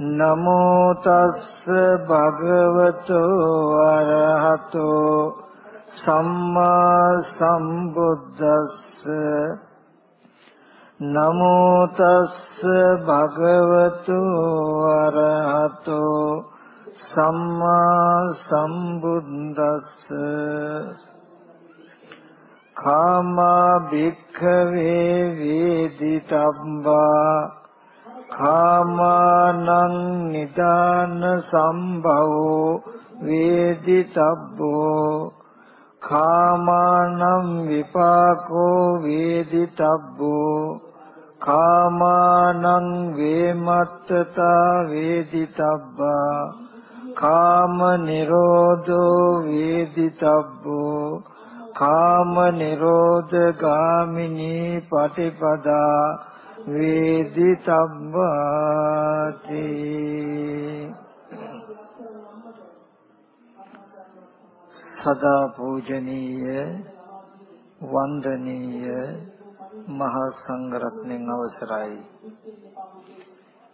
නමෝ තස්ස භගවතු අරහතෝ සම්මා සම්බුද්දස්ස. නමෝ තස්ස භගවතු අරහතෝ සම්මා සම්බුද්දස්ස. කාමා භික්ඛවේ වේදිතබ්බා කාමානං නිදාන සම්භවෝ වේදිතබ්බෝ කාමානං විපාකෝ වේදිතබ්බෝ කාමානං වේමත්තතා වේදිතබ්බා කාම නිරෝධෝ වේදිතබ්බෝ කාම නිරෝධ ගාමිනී පටිපදා වේදිතබ්බාති සදා පූජනීය වන්දනීය මහා සංඝරත්නයන් අවසරයි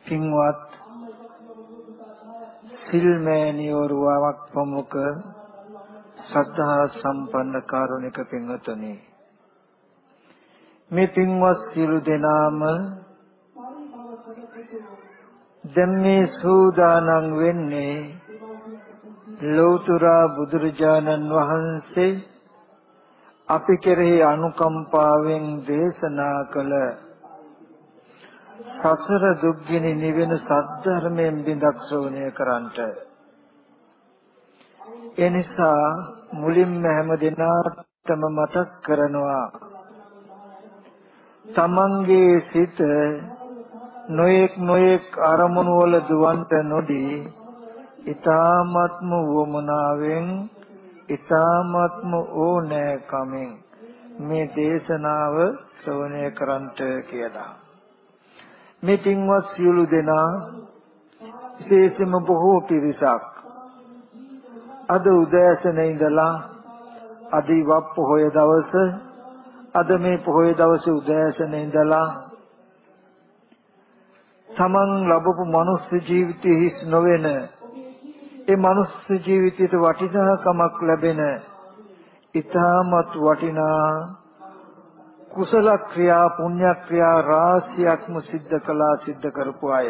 පින්වත් සිල්මෑණිවරුවක් ප්‍රමුඛ ශ්‍රද්ධා සම්පන්න කාරුණික පින්වතුනි මේ පින්වත් සියලු දෙනාම දැන් මේ සූදානම් වෙන්නේ ලෞතර බුදුරජාණන් වහන්සේ අපි කෙරෙහි අනුකම්පාවෙන් දේශනා කළ සසර දුක්ගිනි නිවෙන සද්ධර්මයෙන් බිඳක් ශ්‍රවණය කරන්ට ඒ නිසා මුලින්ම හැම දිනාටම මතක් කරනවා තමන්ගේ සිත නොයෙක් නොයෙක් අරමුණු වල දුවන්ට නොදී ඊ타ත්ම වමනාවෙන් ඊ타ත්ම ඕනෑකමෙන් මේ දේශනාව ශ්‍රවණය කරන්ට කියලා. මේ තින්වත් සියලු දෙනා විශේෂම බොහෝ පිරිසක් අද උදෑසන ඉඳලා අද ඉවක් පොහොය දවස අද මේ පොහොය දවසේ උදෑසන ඉඳලා තමන් ලැබපු මනුස්ස ජීවිතයේ හිස් නොවන ඒ මනුස්ස ජීවිතයට වටිනාකමක් ලැබෙන ඊටමත් වටිනා කුසල ක්‍රියා පුණ්‍ය ක්‍රියා රාශියක්ම සිද්ධ කළා සිද්ධ කරපු අය.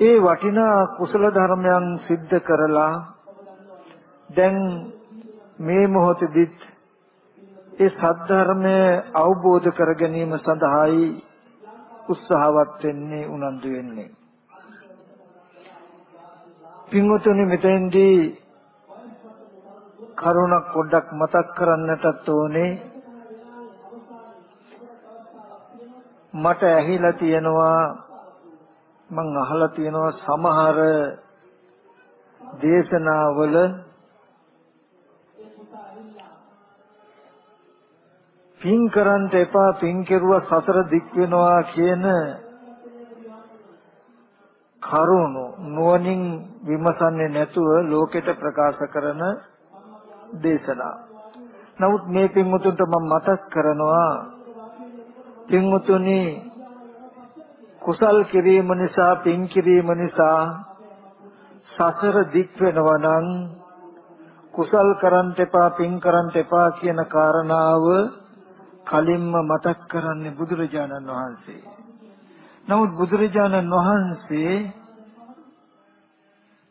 ඒ වටිනා කුසල ධර්මයන් සිද්ධ කරලා දැන් මේ මොහොතෙදිත් ඒ සද්ධර්මය අවබෝධ කර ගැනීම සඳහායි උත්සාහවත් වෙන්නේ උනන්දු වෙන්නේ. පින්වතුනි මෙතෙන්දී කරුණක් පොඩ්ඩක් මතක් කරන්නටත් ඕනේ. මට ඇහිලා තියෙනවා මං අහලා තියෙනවා සමහර දේශනාවල පින් කරන්ට එපා පින් කෙරුවා සසර දික් වෙනවා කියන කරුණු නුවණින් විමසන්නේ නැතුව ලෝකෙට ප්‍රකාශ කරන දේශනා. නමුත් මේ පින්මුතුන්ට මම මතක් කරනවා පින්මුතුනි කුසල් කිරීම නිසා පින් කිරීම නිසා සසර දික් වෙනවා නම් කුසල් කරන්ට එපා පින් කරන්ට එපා කියන කාරණාව කලින්ම මතක් කරන්නේ බුදුරජාණන් වහන්සේ. නමුත් බුදුරජාණන් වහන්සේ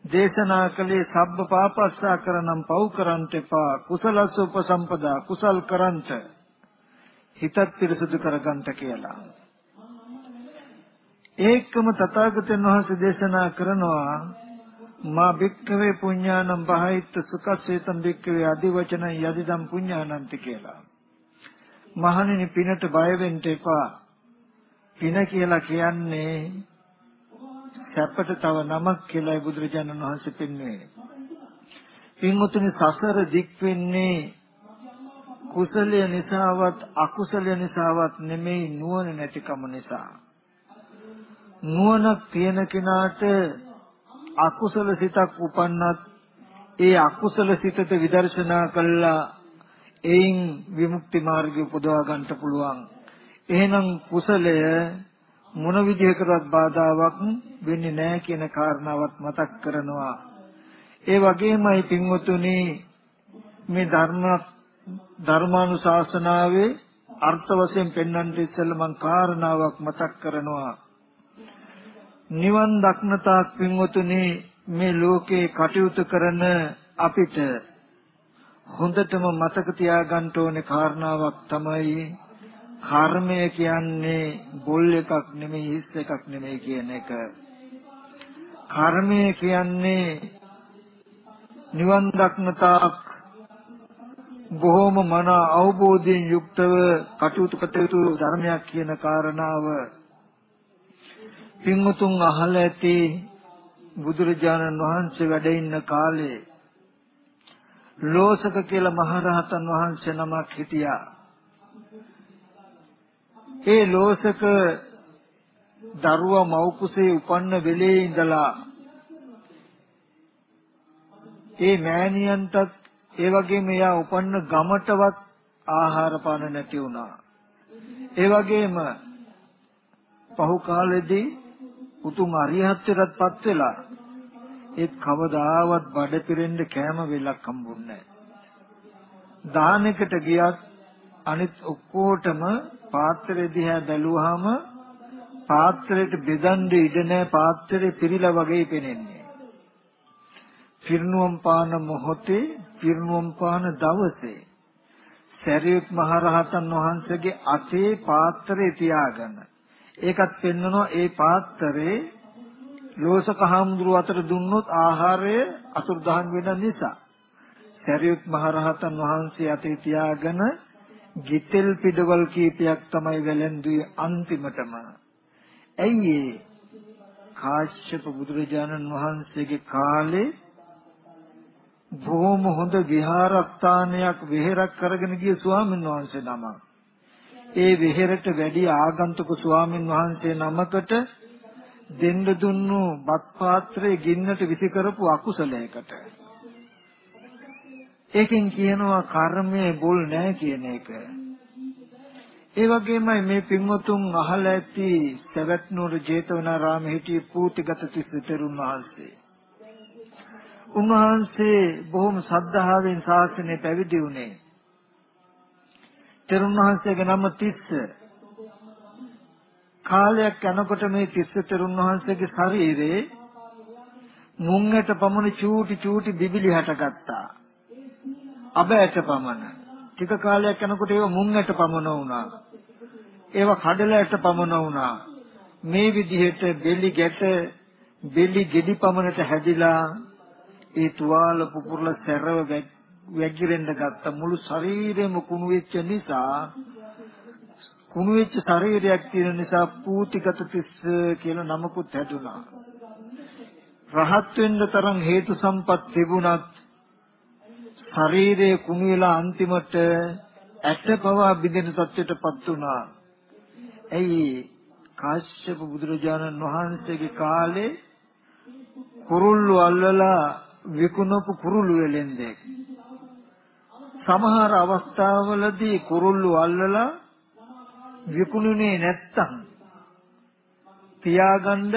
දේශනා කළේ සබ්බ පාපස්සා කරනම් පව් කරන්ට එපා කුසලස්ස උපසම්පදා කුසල් කරන්ට හිතත් පිරිසුදු කරගන්නට කියලා. ඒකම තථාගතයන් වහන්සේ දේශනා කරනවා මා භික්ඛවේ පුඤ්ඤානම් බහිත්ත සුඛසේතම් භික්ඛවේ අදිවචන යදිදම් පුඤ්ඤානන්ති කියලා. මහණෙනි පිනට බය වෙන්න එපා. පින කියලා කියන්නේ සැපට තව නමක් කියලායි බුදුරජාණන් වහන්සේ පෙන්වන්නේ. පින්වතුනි සසර දික් වෙන්නේ කුසලය නිසාවත් අකුසලය නිසාවත් නෙමෙයි නුවණ නැතිකම නිසා. නුවණක් තියෙන කෙනාට අකුසල සිතක් උපන්නත් ඒ අකුසල සිතට විදර්ශනා කළා එයින් විමුක්ති මාර්ගය උපදවා ගන්නට පුළුවන්. එහෙනම් කුසලය මොන විදිහකටවත් බාධාවක් වෙන්නේ නැහැ කියන කාරණාවත් මතක් කරනවා. ඒ වගේමයි පින්වතුනි මේ ධර්ම ධර්මානුශාසනාවේ අර්ථ වශයෙන් පෙන්වන්න ඉස්සෙල්ලා මම කාරණාවක් මතක් කරනවා. නිවන් දක්නතාක් පින්වතුනි මේ ලෝකේ කටයුතු කරන අපිට හොඳටම මතක තියාගන්න ඕනේ කාරණාවක් තමයි කර්මය කියන්නේ බොල් එකක් නෙමෙයි හිස් එකක් නෙමෙයි කියන එක. කර්මය කියන්නේ නිවන් දක්නතාක් බොහොම මන අවබෝධයෙන් යුක්තව කටයුතු කටයුතු ධර්මයක් කියන කාරණාව පින්වතුන් අහලා ඇති බුදුරජාණන් වහන්සේ වැඩ ඉන්න කාලේ ලෝසක කියලා මහරහතන් වහන්සේ නමක් හිටියා. ඒ ලෝසක දරුවා මව් කුසේ උපන්න වෙලේ ඉඳලා ඒ මෑණියන්ටත් ඒ වගේම එයා උපන්න ගමටවත් ආහාර පාන නැති වුණා. ඒ වගේම පහු කාලෙදී උතුම් අරිහත්ත්වයටපත් වෙලා ඒත් කවදාවත් බඩ පිරෙන්න කෑම වෙලක් හම්බුන්නේ නැහැ. දානෙකට ගියත් අනිත් ඔක්කොටම පාත්‍රය දිහා බැලුවාම පාත්‍රයට බෙදන්න ඉඩ නැහැ පාත්‍රය පිරීලා වගේ පෙනෙන්නේ. පිරිනුවම් පාන මොහොතේ පිරිනුවම් පාන දවසේ සරියුත් මහරහතන් වහන්සේගේ අතේ පාත්‍රය තියාගෙන ඒකත් පෙන්වනවා ඒ පාත්‍රේ ලෝසක හාමුදුරුව අතර දුන්නොත් ආහාරය අතුරුදහන් වෙන නිසා. සරියුත් මහරහතන් වහන්සේ අතේ තියාගෙන ගිතෙල් පිටවල් කීපයක් තමයි වැළඳුවේ අන්තිමටම. ඇයි කාශ්‍යප බුදුරජාණන් වහන්සේගේ කාලේ බොහොම හොඳ විහාරස්ථානයක් වෙහෙරක් කරගෙන ගිය ස්වාමීන් වහන්සේ නමක්. ඒ වෙහෙරට වැඩි ආගන්තුක ස්වාමීන් වහන්සේ නමකට දෙන්න දුන්නු බත් පාත්‍රයේ ගින්නට විසි කරපු අකුසලයකට. ඒකෙන් කියනවා කර්මයේ බොල් නැහැ කියන එක. ඒ වගේමයි මේ පින්වතුන් අහලා ඇති සවැත් නුවර ජේතවනාරාමයේ හිටිය පූතිගත තිස්ස තෙරුන් වහන්සේ. උන්වහන්සේ බොහොම ශ්‍රද්ධාවෙන් ශාසනය පැවිදි වුණේ. තෙරුන් වහන්සේගේ නම තිස්ස. කාලයක් යනකොට මේ තිස්ස තෙරුන් වහන්සේගේ ශරීරේ මුංගට පමණ චූටි චූටි බිබිලි හටගත්තා. අබෑට පමණ. ටික කාලයක් යනකොට ඒව මුංගට පමණ වුණා. ඒව කඩලයට පමණ වුණා. මේ විදිහට බෙලි ගැට බෙලි ගෙඩි පමණට හැදිලා ඒ තුවාල පුපුරල සැරව වැగిරෙන්න ගත්ත මුළු ශරීරෙම කුණු වෙච්ච නිසා කුණු වෙච්ච ශරීරයක් තියෙන නිසා පූතිගත තිස්ස කියලා නමකුත් හැදුනා. රහත් වෙන්න තරම් හේතු සම්පත් තිබුණත් ශරීරයේ කුණු වෙලා අන්තිමට ඇට පවා බිඳෙන තත්ත්වයටපත් වුණා. ඇයි කාශ්‍යප බුදුරජාණන් වහන්සේගේ කාලේ කුරුල්ලු අල්ලලා විකුණපු කුරුළු වෙලෙන්දෙක් සමහර අවස්ථාවලදී කුරුල්ලු අල්ලලා විකුණුනේ නැත්තම් තියාගන්න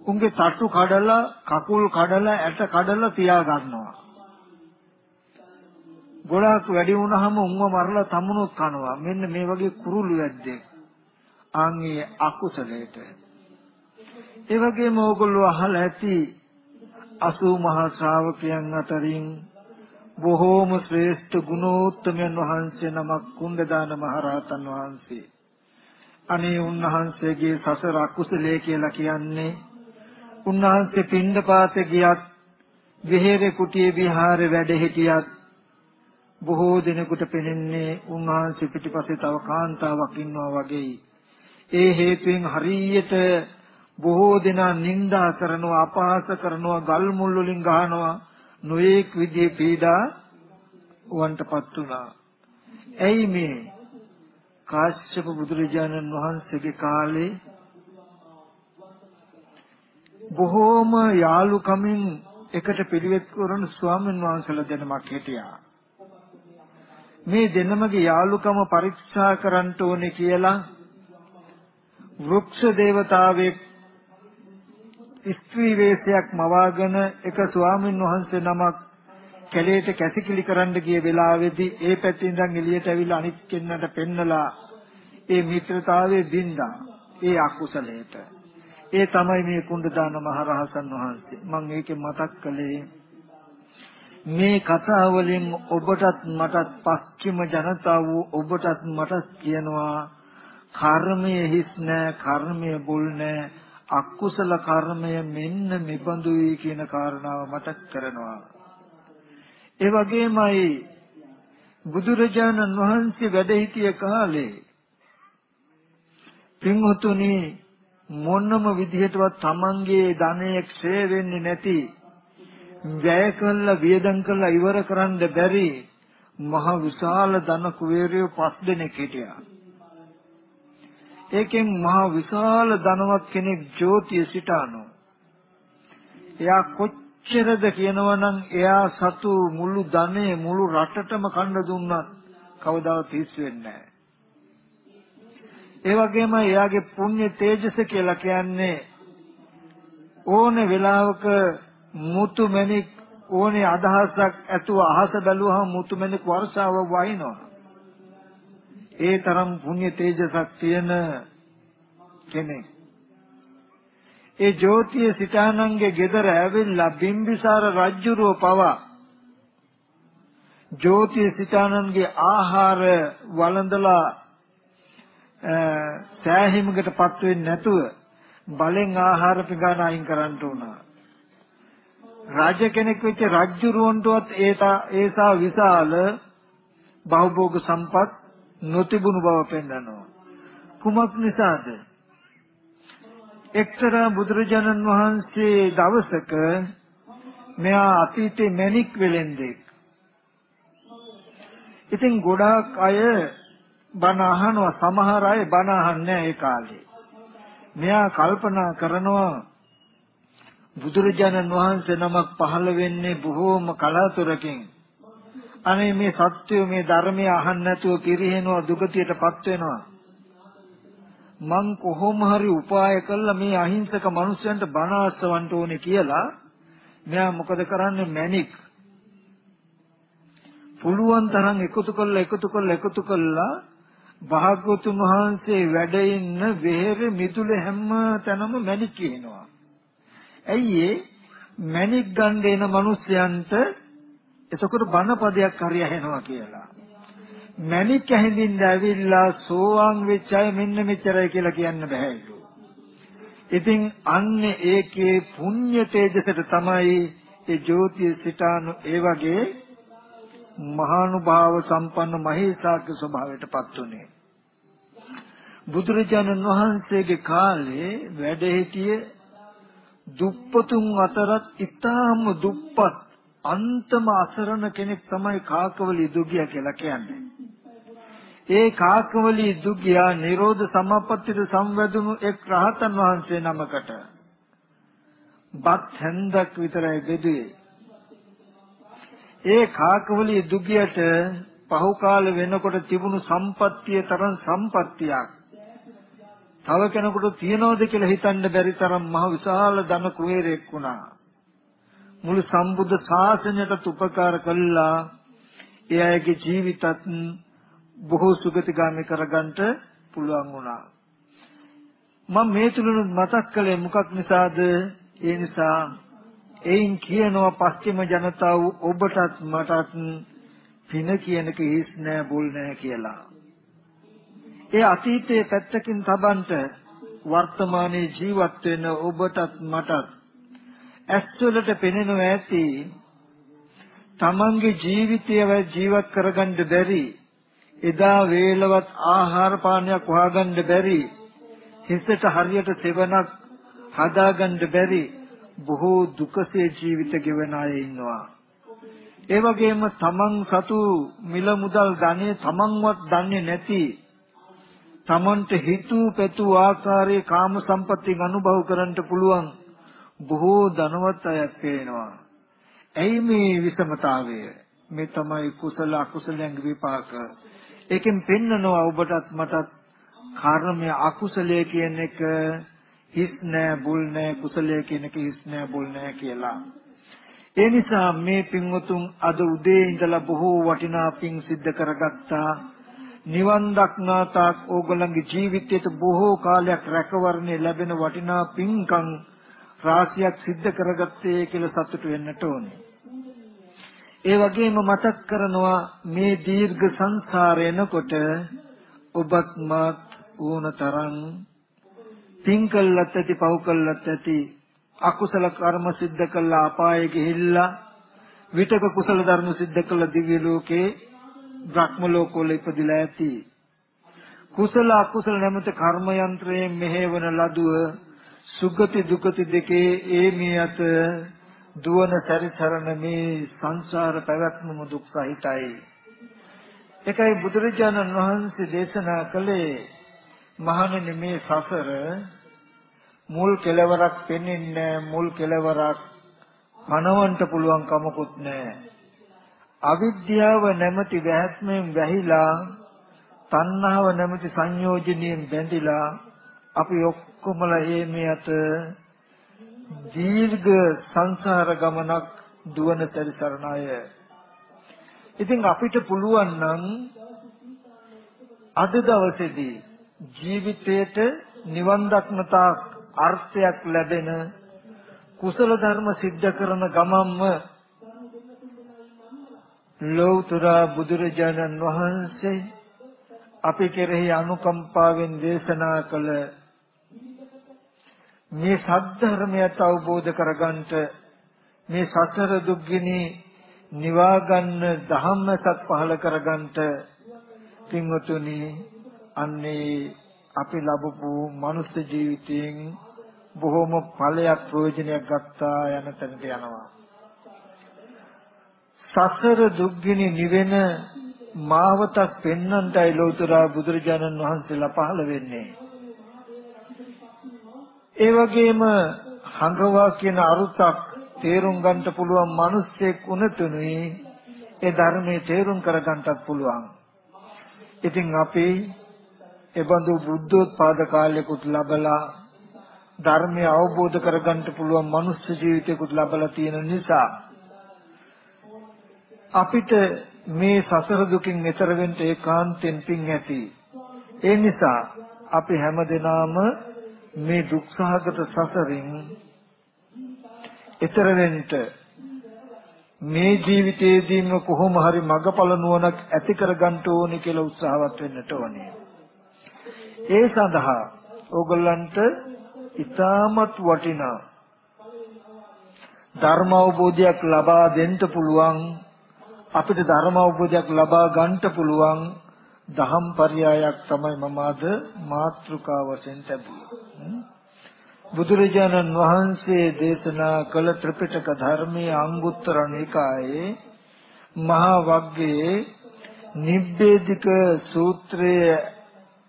උන්ගේ තට්ටු කඩලා කකුල් කඩලා ඇට කඩලා තියා ගන්නවා. ගොඩාක් වැඩි වුණාම උන්ව මරලා තමුණුත් කනවා. මෙන්න මේ වගේ කුරුළු වැද්දේ. ආන්ගේ අකුසලයට. ඒ වගේම ඕගොල්ලෝ අහලා ඇති 80 මහා ශ්‍රාවකයන් අතරින් බොහෝම ශ්‍රේෂ්ඨ ගුණෝත්තමයන් වහන්සේ නමක් කුණ්ඩදාන මහරහතන් වහන්සේ. අනේ උන්වහන්සේගේ සසර අකුසලයේ කියලා කියන්නේ උන්වහන්සේ පින්ඩපාතේ ගියත් විහෙරේ කුටියේ විහාරේ වැඩ හිටියත් බොහෝ දිනකට පෙනෙන්නේ උන්වහන්සේ පිටිපස්සේ තව කාන්තාවක් ඉන්නවා වගේ. ඒ හේතුවෙන් හරියට බොහෝ දෙනා නිඳා කරනවා අපහාස කරනවා ගල් මුල් වලින් ගහනවා නොඑක් විදිහේ පීඩා වන්ටපත් වුණා. ඇයි මේ කාශ්‍යප බුදුරජාණන් වහන්සේගේ කාලේ බොහෝම යාලුකමින් එකට පිළිවෙත් කරන ස්වාමීන් වහන්සේලා දෙනමක් හිටියා. මේ දෙනමගේ යාලුකම පරීක්ෂා කරන්න ඕනේ කියලා වෘක්ෂ දේවතාවෙක් ස්ත්‍රී වේශයක් මවාගෙන එක ස්වාමීන් වහන්සේ නමක් කැලේට කැසිකිලි කරන්න ගිය වෙලාවේදී ඒ පැත්තෙන් ඉඳන් එළියට ඇවිල්ලා අනිත් කෙන්නට පෙන්නලා ඒ මිත්‍රතාවයේ බින්දා ඒ අකුසලයට. ඒ තමයි මේ කුණ්ඩදාන මහරහතන් වහන්සේ. මම ඒකේ මතක් කළේ මේ කතාවලින් ඔබටත් මටත් පස්චිම ජනතාව ඔබටත් මටත් කියනවා කර්මය හිස් නෑ කර්මය බුල් නෑ අකුසල කර්මය මෙන්න මෙබඳුයි කියන කාරණාව මතක් කරනවා ඒ වගේමයි බුදුරජාණන් වහන්සේ වැඩ සිටිය කාලේ පින්වතුනි මොනම විදිහටවත් Tamanගේ ධනය ක්ෂය වෙන්නේ නැති වැය කළා වියදම් කළා ඉවර කරන්න බැරි මහ විශාල ධන කුවේරයෝ පස් දෙනෙක් හිටියා. ඒකෙන් මහ විශාල ධනවත් කෙනෙක් ජෝතිය සිටානෝ. එයා කොච්චරද කියනවනම් එයා සතු මුළු ධනෙ මුළු රටටම කන්න දුන්නත් කවදාවත් හිස් වෙන්නේ නැහැ. ඒ වගේම එයාගේ පුණ්‍ය තේජස කියලා කියන්නේ ඕන වෙලාවක මුතු මැණික් ඕනේ අදහසක් ඇතුව අහස බැලුවහම මුතු මැණික් වර්ෂාව වහිනවා. ඒ තරම් පුණ්‍ය තේජසක් තියෙන කෙනෙක්. ඒ ජෝතිය සිතානන්ගේ ගෙදර ඇවිල්ලා බිම්බිසාර රජුරෝ පවා ජෝතිය සිතානන්ගේ ආහාර වළඳලා සෑහීමකටපත් වෙන්නේ නැතුව බලෙන් ආහාර පිඟාන අයින් කරන්න උනා. රාජ කෙනෙක් වෙච්ච රජ්ජුරුවන්ටවත් ඒතා ඒසා විශාල බහුභෝග සම්පත් නොතිබුණු බව පෙන්වනවා. කුමක් නිසාද? එක්තරා බුදුරජාණන් වහන්සේ දවසක මෙයා අතීතේ මැණික් වෙලෙන්දෙක්. ඉතින් ගොඩාක් අය බණ අහනවා සමහර අය බණ අහන්නේ ඒ කාලේ. මෙයා කල්පනා කරනවා බුදුරජාණන් වහන්සේ නමක් පහළ වෙන්නේ බොහෝම කලාතුරකින්. අනේ මේ සත්‍යය මේ ධර්මය අහන්න නැතුව පිරිහෙනවා දුගතියටපත් වෙනවා. මං කොහොම හරි උපාය කළා මේ අහිංසක මිනිස්යන්ට බණ අස්සවන්න ඕනේ කියලා. මෙයා මොකද කරන්නේ? මැනික් පුළුවන් තරම් එකතු කරලා එකතු කරලා එකතු කරලා භාග්‍යවතුන් වහන්සේ වැඩ ඉන්න වෙහෙර මිදුල හැම තැනම මැණික් කියනවා. ඇයි ඒ? මැණික් ගන්න එන මිනිස්යන්ට එතකොට බණ පදයක් හරි ඇහෙනවා කියලා. මැණික් ඇහිඳින්න ඇවිල්ලා සෝවාන් වෙච්ච අය මෙන්න මෙච්චරයි කියලා කියන්න බෑලු. ඉතින් අන්න ඒකේ පුණ්‍ය තේජසට තමයි ඒ ජෝතිය සිතානු ඒ වගේ මහානුභාව සම්පන්න මහේසාක්‍ය ස්වභාවයටපත් උනේ. බුදුරජාණන් වහන්සේගේ කාලේ වැඩ සිටියේ දුප්පතුන් අතරත් ඊටාම දුප්පත් අන්තම අසරණ කෙනෙක් තමයි කාකවලි දුගියා කියලා කියන්නේ. ඒ කාකවලි දුගියා නිරෝධ සමාපත්තියට සංවැදුණු එක් රහතන් වහන්සේ නමකට බත් හැන්දක් විතරයි බෙදුවේ. ඒ කාකවලි දුගියට පහු කාල වෙනකොට තිබුණු සම්පත්තිය තරම් සම්පත්තියක් තව කෙනෙකුට තියනවද කියලා හිතන්න බැරි තරම් මහ විශාල ධන කුවේරෙක් වුණා. මුළු සම්බුද්ධ ශාසනයට උපකාර කළා. ඒ අයගේ ජීවිතත් බොහෝ සුගතිගාමී කරගන්නට පුළුවන් වුණා. මම මේ තුලනුත් මතක් කළේ මොකක් නිසාද? ඒ නිසා එයින් කියනවා පස්චිම ජනතාව ඔබටත් මටත් පින කියන කිස් නෑ බුල් නෑ කියලා. ඒ අතීතයේ පැත්තකින් තබන්ට වර්තමානයේ ජීවත් වෙන ඔබටත් මටත් ඇස්වලට පෙනෙනව ඇති තමන්ගේ ජීවිතය ජීවත් කරගන්න බැරි එදා වේලවත් ආහාර පානයක් හොයාගන්න බැරි හිසට හරියට සෙවණක් හදාගන්න බැරි බොහෝ දුකසේ ජීවිත ගෙවන අය ඉන්නවා. ඒ වගේම තමන් සතු මිල මුදල් ධනෙ තමන්වත් දන්නේ නැති තමන්ට හිතූ පැතූ ආකාරයේ කාම සම්පatti අනුභව කරන්න පුළුවන් බොහෝ ධනවත් අයක් පේනවා. ඇයි මේ විෂමතාවය? මේ තමයි කුසල අකුසලයන් විපාක. ඒකෙන් පෙන්නනවා ඔබටත් මටත් කර්මය අකුසලයේ කියන එක හිස් නෑ බුල් නෑ කුසලයේ කියන එක හිස් නෑ බුල් නෑ කියලා. ඒ නිසා මේ පින්වතුන් අද උදේ ඉඳලා බොහෝ වටිනා පින් සිද්ධ කරගත්තා. නිවන් දක්නා තාක් ඕගොල්ලන්ගේ ජීවිතයට බොහෝ කාලයක් රැකවරණය ලැබෙන වටිනා පින්කම් රාශියක් සිද්ධ කරගත්තේ කියලා සතුටු වෙන්නට ඕනේ. ඒ වගේම මතක් කරනවා මේ දීර්ඝ සංසාරේනකොට ඔබත් මාත් ඕන තරම් පින් කළත් ඇති පව් කළත් ඇති අකුසල කර්ම සිද්ධ කළා අපායේ ගිහිල්ලා විතක කුසල ධර්ම සිද්ධ කළ දිව්‍ය ලෝකේ බ්‍රහ්ම ලෝකවල ඉපදිලා ඇති කුසල අකුසල නැමැති කර්ම යන්ත්‍රයෙන් මෙහෙවන ලදුව සුගති දුගති දෙකේ ඒ මේ අත දුවන සැරිසරන මේ සංසාර පැවැත්මම දුක් සහිතයි එකයි බුදුරජාණන් වහන්සේ දේශනා කළේ මහණෙනි මේ සසර මුල් කෙලවරක් පෙන්න්නේ මුල් කෙලවරක් පණවන්න පුළුවන් කමකුත් නැහැ අවිද්‍යාව නැමැති වැහත්මෙන් වැහිලා තණ්හාව නැමැති සංයෝජනයෙන් බැඳිලා අපි ඔක්කොමලා මේ අත දීර්ඝ සංසාර ගමනක් දුවන තරිසරණ අය. ඉතින් අපිට පුළුවන් නම් අද දවසේදී ජීවිතයට නිවන් දක්නතා අර්ථයක් ලැබෙන කුසල ධර්ම સિદ્ધ කරන ගමම්ම ලෞතර බුදුරජාණන් වහන්සේ අපි කෙරෙහි අනුකම්පාවෙන් දේශනා කළ මේ සද්ධර්මයට අවබෝධ කරගන්නට මේ සතර දුක්ගිනි නිවා ගන්න ධම්මසත් පහල කරගන්නට පින්වතුනි අන්නේ අපි ලැබපු මනුස්ස ජීවිතයෙන් බොහෝම ඵලයක් ප්‍රයෝජනයක් ගත්තා යන තැනට යනවා සසර දුක්ගිනි නිවෙන මාවතක් පෙන්වන්නටයි ලෝතර බුදුරජාණන් වහන්සේලා පහළ වෙන්නේ. ඒ වගේම හංගවා කියන අරුතක් තේරුම් ගන්නට පුළුවන් මිනිස්සෙක් උනතුනුයි ඒ ධර්මයේ තේරුම් කරගන්නටත් පුළුවන්. ඉතින් අපි එබඳු බුද්ධෝත්පාද කාලයකට ලබලා ධර්මය අවබෝධ කරගන්න පුළුවන් මනුස්ස ජීවිතයකට ලබලා තියෙන නිසා අපිට මේ සසර දුකින් එතර වෙන්න ඒකාන්තෙන් පිං ඇති. ඒ නිසා අපි හැමදෙනාම මේ දුක්සහගත සසරින් එතර වෙන්න මේ ජීවිතයේදීම කොහොම හරි මගපල නුවණක් ඇති කරගන්න ඕනේ කියලා උත්සාහවත් වෙන්නට ඕනේ. ඒ සඳහා ඕගොල්ලන්ට ඊටමත් වටිනා ධර්ම අවබෝධයක් ලබා දෙන්න පුළුවන් අපිට ධර්ම අවබෝධයක් ලබා ගන්නට පුළුවන් දහම් පරයයක් තමයි මම අද මාත්‍රිකා වශයෙන් ලැබුවේ. බුදුරජාණන් වහන්සේ දේශනා කළ ත්‍රිපිටක ධර්මයේ අංගුත්තර නිකායේ මහා වග්ගයේ නිබ්බේධික සූත්‍රයේ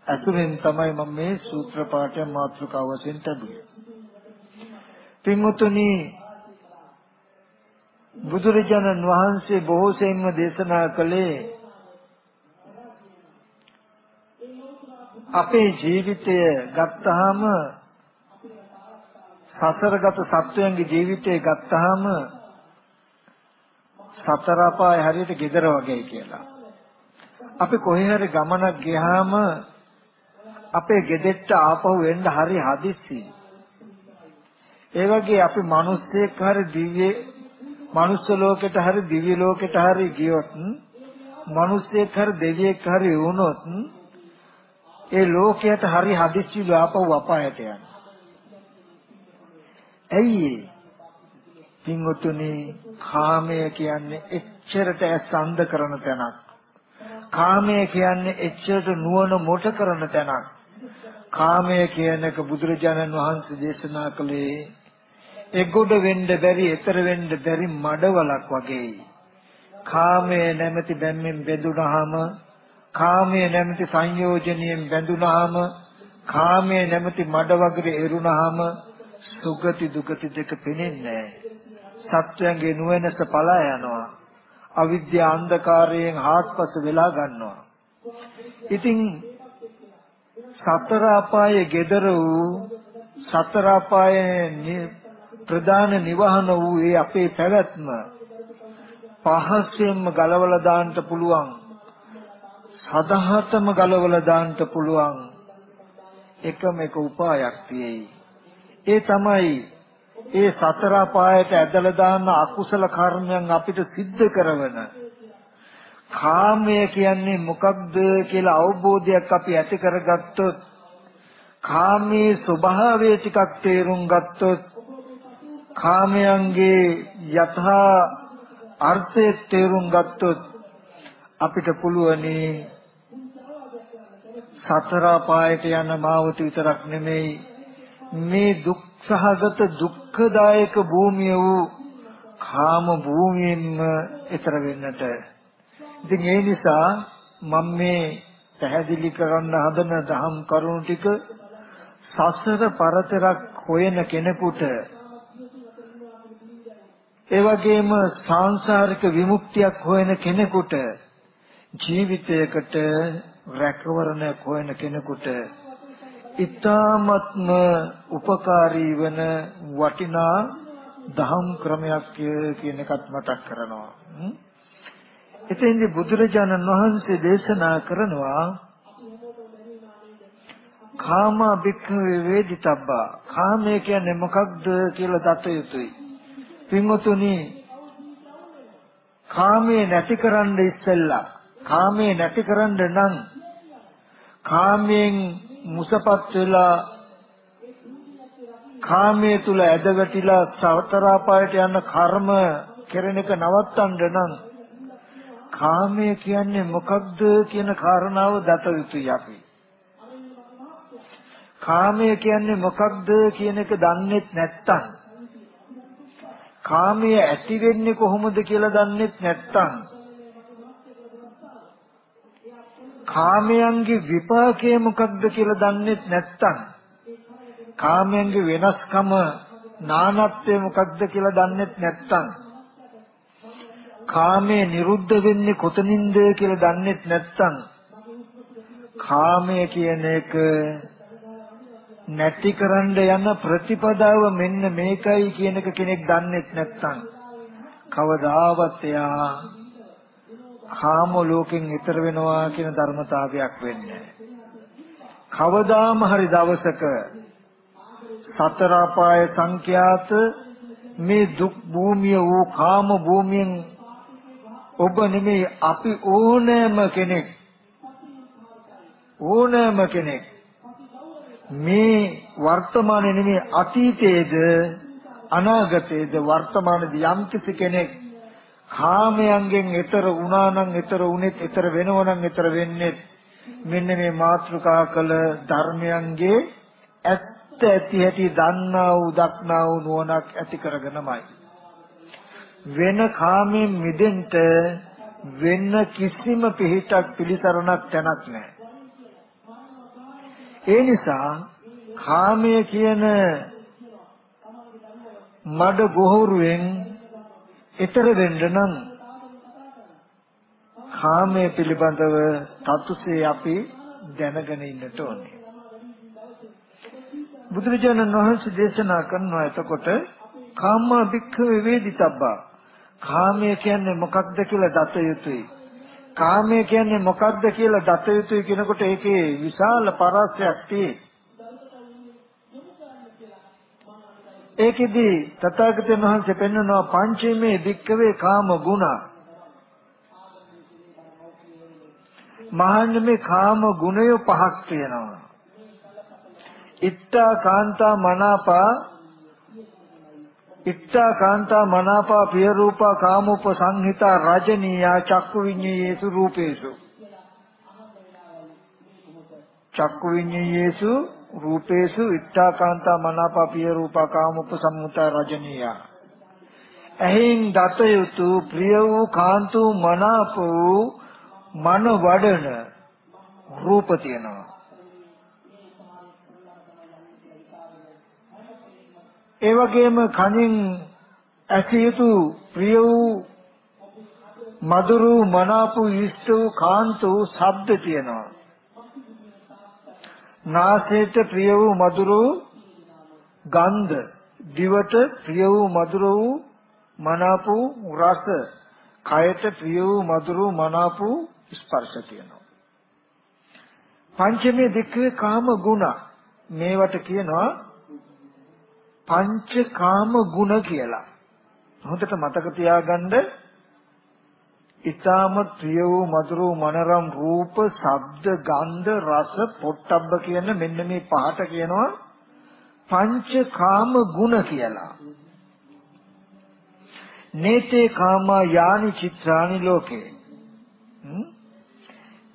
අතුරෙන් තමයි මම මේ සූත්‍ර පාඨය මාතෘකාව වශයෙන් ලැබුවේ. පින්වතුනි බුදුරජාණන් වහන්සේ බොහෝ සෙයින්ම දේශනා කළේ අපේ ජීවිතය ගත්තාම සසරගත සත්වයන්ගේ ජීවිතය ගත්තාම සතර අපාය හරියට gedara වගේ කියලා. අපි කොහේ හරි ගමනක් ගියාම අපේ ගෙදෙට්ට ආපහු එන්න හරි හදිස්සි. ඒ වගේ අපි මිනිස්සෙක් හරි දිව්‍ය මනුස්ස ලෝකෙට හරි දිව්‍ය ලෝකෙට හරි ගියොත් මිනිස්සෙක් හරි දෙවියෙක් හරි වුණොත් ඒ ලෝකයට හරි හදිස්සිලු ආපහු අපායට යන. ඇයි පින්වතුනි කාමය කියන්නේ එච්චරට ඇස් අන්ධ කරන තැනක්. කාමය කියන්නේ එච්චරට නුවණ මොට කරන තැනක්. කාමය කියන එක බුදුරජාණන් වහන්සේ දේශනා කළේ එගොඩ වෙන්න බැරි, ඈතර වෙන්න බැරි මඩවලක් වගේ. කාමයේ නැමැති බැම්මෙන් බැඳුනහම, කාමයේ නැමැති සංයෝජනයෙන් බැඳුනහම, කාමයේ නැමැති මඩ වගරේ එරුණහම සුගති දුගති දෙක පෙනෙන්නේ සත්‍යයන්ගේ නුවණස පලා යනවා. අවිද්‍යා අන්ධකාරයෙන් හාත්පස වෙලා ගන්නවා. ඉතින් සතර අපායේ gedara වූ සතර අපායේ ප්‍රධාන නිවහන වූ ඒ අපේ පැවැත්ම පහසෙන්ම ගලවලා දාන්න පුළුවන් සදහතම ගලවලා දාන්න පුළුවන් එකම එක උපායක් තියෙයි. ඒ තමයි ඒ සතර පායට ඇදලා දාන අකුසල කර්මයන් අපිට සිද්ධ කරවන කාමය කියන්නේ මොකක්ද කියලා අවබෝධයක් අපි ඇති කරගත්තොත් කාමයේ ස්වභාවය ටිකක් තේරුම් ගත්තොත් කාමයන්ගේ යථා අර්ථය තේරුම් ගත්තොත් අපිට පුළුවනි සතර පායට යන මාවත විතරක් නෙමෙයි මේ දුක්සහගත දුක්ඛදායක භූමිය වූ කාම භූමියෙන්ම ඈතර වෙන්නට. ඉතින් ඒ නිසා මම මේ පැහැදිලි කරන්න හදන දහම් කරුණු ටික සසර පරතරක් හොයන කෙනෙකුට ඒ වගේම සාංශාරික විමුක්තියක් හොයන කෙනෙකුට ජීවිතයකට රැකවරණයක් හොයන කෙනෙකුට ඊ타ත්ම උපකාරී වන වටිනා දහම් ක්‍රමයක් කියන එකත් මතක් කරනවා. එතෙන්දී බුදුරජාණන් වහන්සේ දේශනා කරනවා කාම භික්ඛවේ වේදිතබ්බා. කාමය කියන්නේ මොකක්ද කියලා දත යුතුයි. පින්වතුනි කාමයේ නැතිකරන්න ඉස්සෙල්ලා කාමයේ නැතිකරන්න නම් කාමයෙන් මුසපත් වෙලා කාමයේ තුල ඇදගටිලා සතරපායට යන කර්ම කෙරෙන එක නවත්තන්න නම් කාමය කියන්නේ මොකක්ද කියන කාරණාව දත යුතුයි අපි. කාමය කියන්නේ මොකක්ද කියන එක දන්නේ නැත්නම් කාමයේ ඇති වෙන්නේ කොහොමද කියලා දන්නේ නැත්නම් කාමයන්ගේ විපාකය මොකක්ද කියලා දන්නේ නැත්නම් කාමයන්ගේ වෙනස්කම නානත්වය මොකක්ද කියලා දන්නේ නැත්නම් කාමයේ නිරුද්ධ වෙන්නේ කොතනින්ද කියලා දන්නේ නැත්නම් කාමය කියන එක නැතිකරන්න යන ප්‍රතිපදාව මෙන්න මේකයි කියන එක කෙනෙක් දන්නේ නැත්නම් කවදාවත් එයා කාම ලෝකෙන් ඈතර වෙනවා කියන ධර්මතාවයක් වෙන්නේ. කවදාම හරි දවසක සතර අපාය සංඛ්‍යාත මේ දුක් භූමිය වූ කාම භූමියෙන් ඔබ නෙමෙයි අපි ඕනෑම කෙනෙක් ඕනෑම කෙනෙක් මේ වර්තමානයේ නෙමෙයි අතීතයේද අනාගතයේද වර්තමානයේද යම්කිසි කෙනෙක් කාමයන්ගෙන් ඈතර වුණා නම් ඈතර වුණෙත් ඈතර වෙනව නම් ඈතර වෙන්නේ මෙන්න මේ මාත්‍රිකා කළ ධර්මයන්ගේ ඇත්ත ඇති ඇති දන්නා වූ දක්නා වූ නුවණක් ඇති කරගෙනමයි. වෙන කාමයෙන් මිදෙන්න වෙන කිසිම පිහිටක් පිළිසරණක් තැනක් නැහැ. ඒ නිසා කාමය කියන මඩ ගොහරුවෙන් ඊතර වෙන්න නම් කාමය පිළිබඳව තතුසේ අපි දැනගෙන ඉන්නට ඕනේ. බුදුරජාණන් වහන්සේ දේශනා කරනවා එතකොට කාමා භික්ඛ වේදිතබ්බා කාමය කියන්නේ මොකක්ද කියලා දත යුතුයි. කාමය කියන්නේ මොකක්ද කියලා දත යුතුයි කියනකොට ඒකේ විශාල පරාසයක් තියෙයි. ඒකෙදි තථාගතයන් වහන්සේ පෙන්වනවා පංචමේ වික්කවේ කාම ගුණ. මහන්නේ මේ කාම ගුණය පහක් තියෙනවා. ඉත්තා කාන්තා මනාපා ඉත්තා කාන්තා මනාපා පිය රූපා කාමෝප සංහිතා රජනීයා චක්කු විඤ්ඤේයේසු රූපේසු චක්කු විඤ්ඤේයේසු රූපේසු ඉත්තා කාන්තා මනාපා පිය රූපා කාමෝප සම්මුතා රජනීයා ඇහෙන් දත යුතු ප්‍රිය වූ කාන්තු මනාප වූ මන වඩන රූප තියෙනවා ඒ වගේම කනින් ඇසිය යුතු ප්‍රිය වූ මధుරු මනාපු ඉෂ්ට වූ කාන්ත වූ ශබ්ද තියෙනවා. නාසයට ප්‍රිය වූ මధుර වූ ගන්ධ දිවට ප්‍රිය වූ මధుර වූ මනාප වූ රස කයට ප්‍රිය වූ මధుර වූ මනාප වූ ස්පර්ශ තියෙනවා. පංචමේ දික්කේ කාම ගුණ. මේවට කියනවා පංච කාම ගුණ කියලා. හොඳට මතක තියාගන්න ඊටාම ප්‍රිය වූ මధుර වූ මනරම් රූප, ශබ්ද, ගන්ධ, රස, පොට්ටබ්බ කියන මෙන්න මේ පහට කියනවා පංචකාම ගුණ කියලා. නේතේ කාමා යානි චිත්‍රානි ලෝකේ.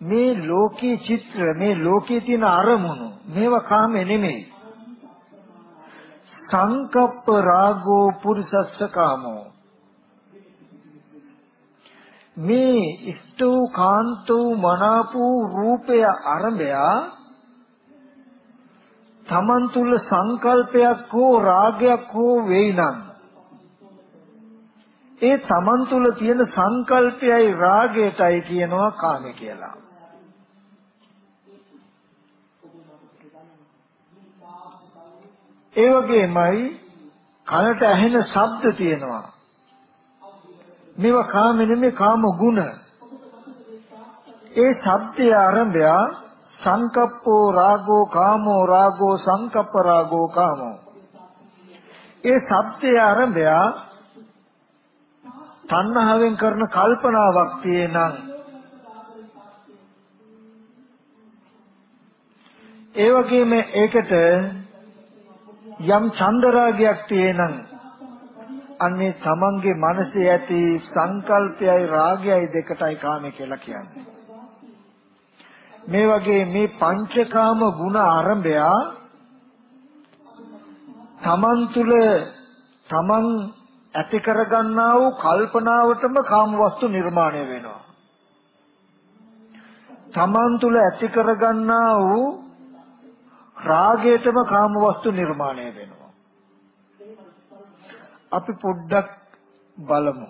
මේ ලෝකේ චිත්‍ර මේ ලෝකේ තියෙන අරමුණු මේවා කාමේ නෙමෙයි. සංකප්ප රාගෝ පුරිසස්ස කාමෝ මේ ඉෂ්ටෝ කාන්තෝ මනාපෝ රූපය අරඹය තමන් තුල සංකල්පයක් හෝ රාගයක් හෝ වෙයිනම් ඒ තමන් තුල තියෙන සංකල්පයයි රාගයටයි කියනවා කාම කියලා ඒ වගේමයි කනට ඇහෙන ශබ්ද තියෙනවා. මේවා කාම නෙමෙයි කාම ගුණ. ඒ ශබ්දයේ ආරම්භය සංකප්පෝ රාගෝ කාමෝ රාගෝ සංකප්ප රාගෝ කාමෝ. ඒ ශබ්දයේ ආරම්භය තණ්හාවෙන් කරන කල්පනාවක් තියෙනං ඒ වගේම ඒකට යම් චන්දරාගයක් තියෙනං අන්නේ තමන්ගේ මනසේ ඇති සංකල්පයයි රාගයයි දෙකටයි කාමය කියලා කියන්නේ. මේ වගේ මේ පංචකාම ගුණ ආරම්භය තමන් තුල තමන් ඇති කරගන්නා වූ කල්පනාවටම කාම වස්තු නිර්මාණය වෙනවා. තමන් තුල ඇති කරගන්නා වූ රාගයටම කාම වස්තු නිර්මාණය වෙනවා. අපි පොඩ්ඩක් බලමු.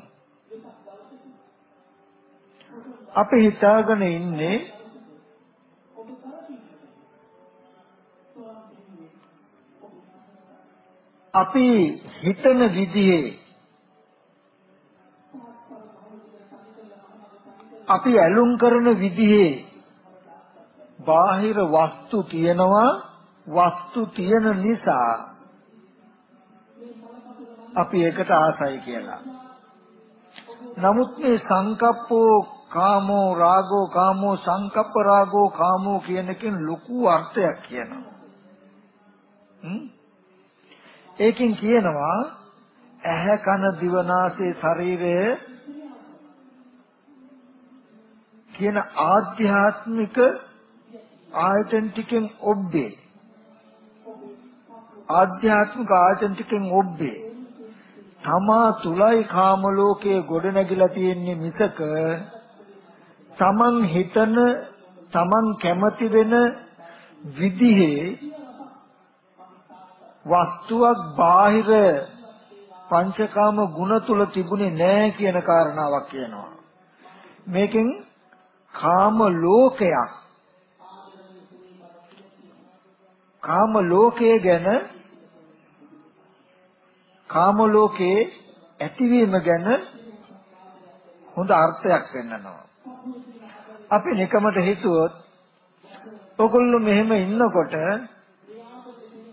අපි හිතාගෙන ඉන්නේ අපි හිතන විදිහේ අපි ඇලුම් කරන විදිහේ බාහිර වස්තු තියෙනවා වස්තු තියෙන නිසා අපි ඒකට ආසයි කියලා. නමුත් මේ සංකප්පෝ කාමෝ රාගෝ කාමෝ සංකප්ප රාගෝ කාමෝ කියන එකෙන් ලොකු අර්ථයක් කියනවා. ඒකෙන් කියනවා ඇහැ කන දිව නාසය ශරීරය කියන ආධ්‍යාත්මික ආයතන ටිකෙන් ඔබ්බේ ආධ්‍යාත්මික ආයතන ටිකෙන් ඔබ්බේ තමා තුලයි කාම ලෝකයේ ගොඩ නැගිලා තියෙන්නේ මිසක තමන් හිතන තමන් කැමති වෙන විදිහේ වස්තුවක් බාහිර පංචකාම ගුණ තුල තිබුණේ නැහැ කියන කාරණාවක් කියනවා. මේකෙන් කාම ලෝකයක් කාම ලෝකයේ ගැන කාම ලෝකයේ ඇතිවීම ගැන හොඳ අර්ථයක් වෙන්නනවා. අපි නිකමට හිතුවොත් ඔගොල්ලෝ මෙහෙම ඉන්නකොට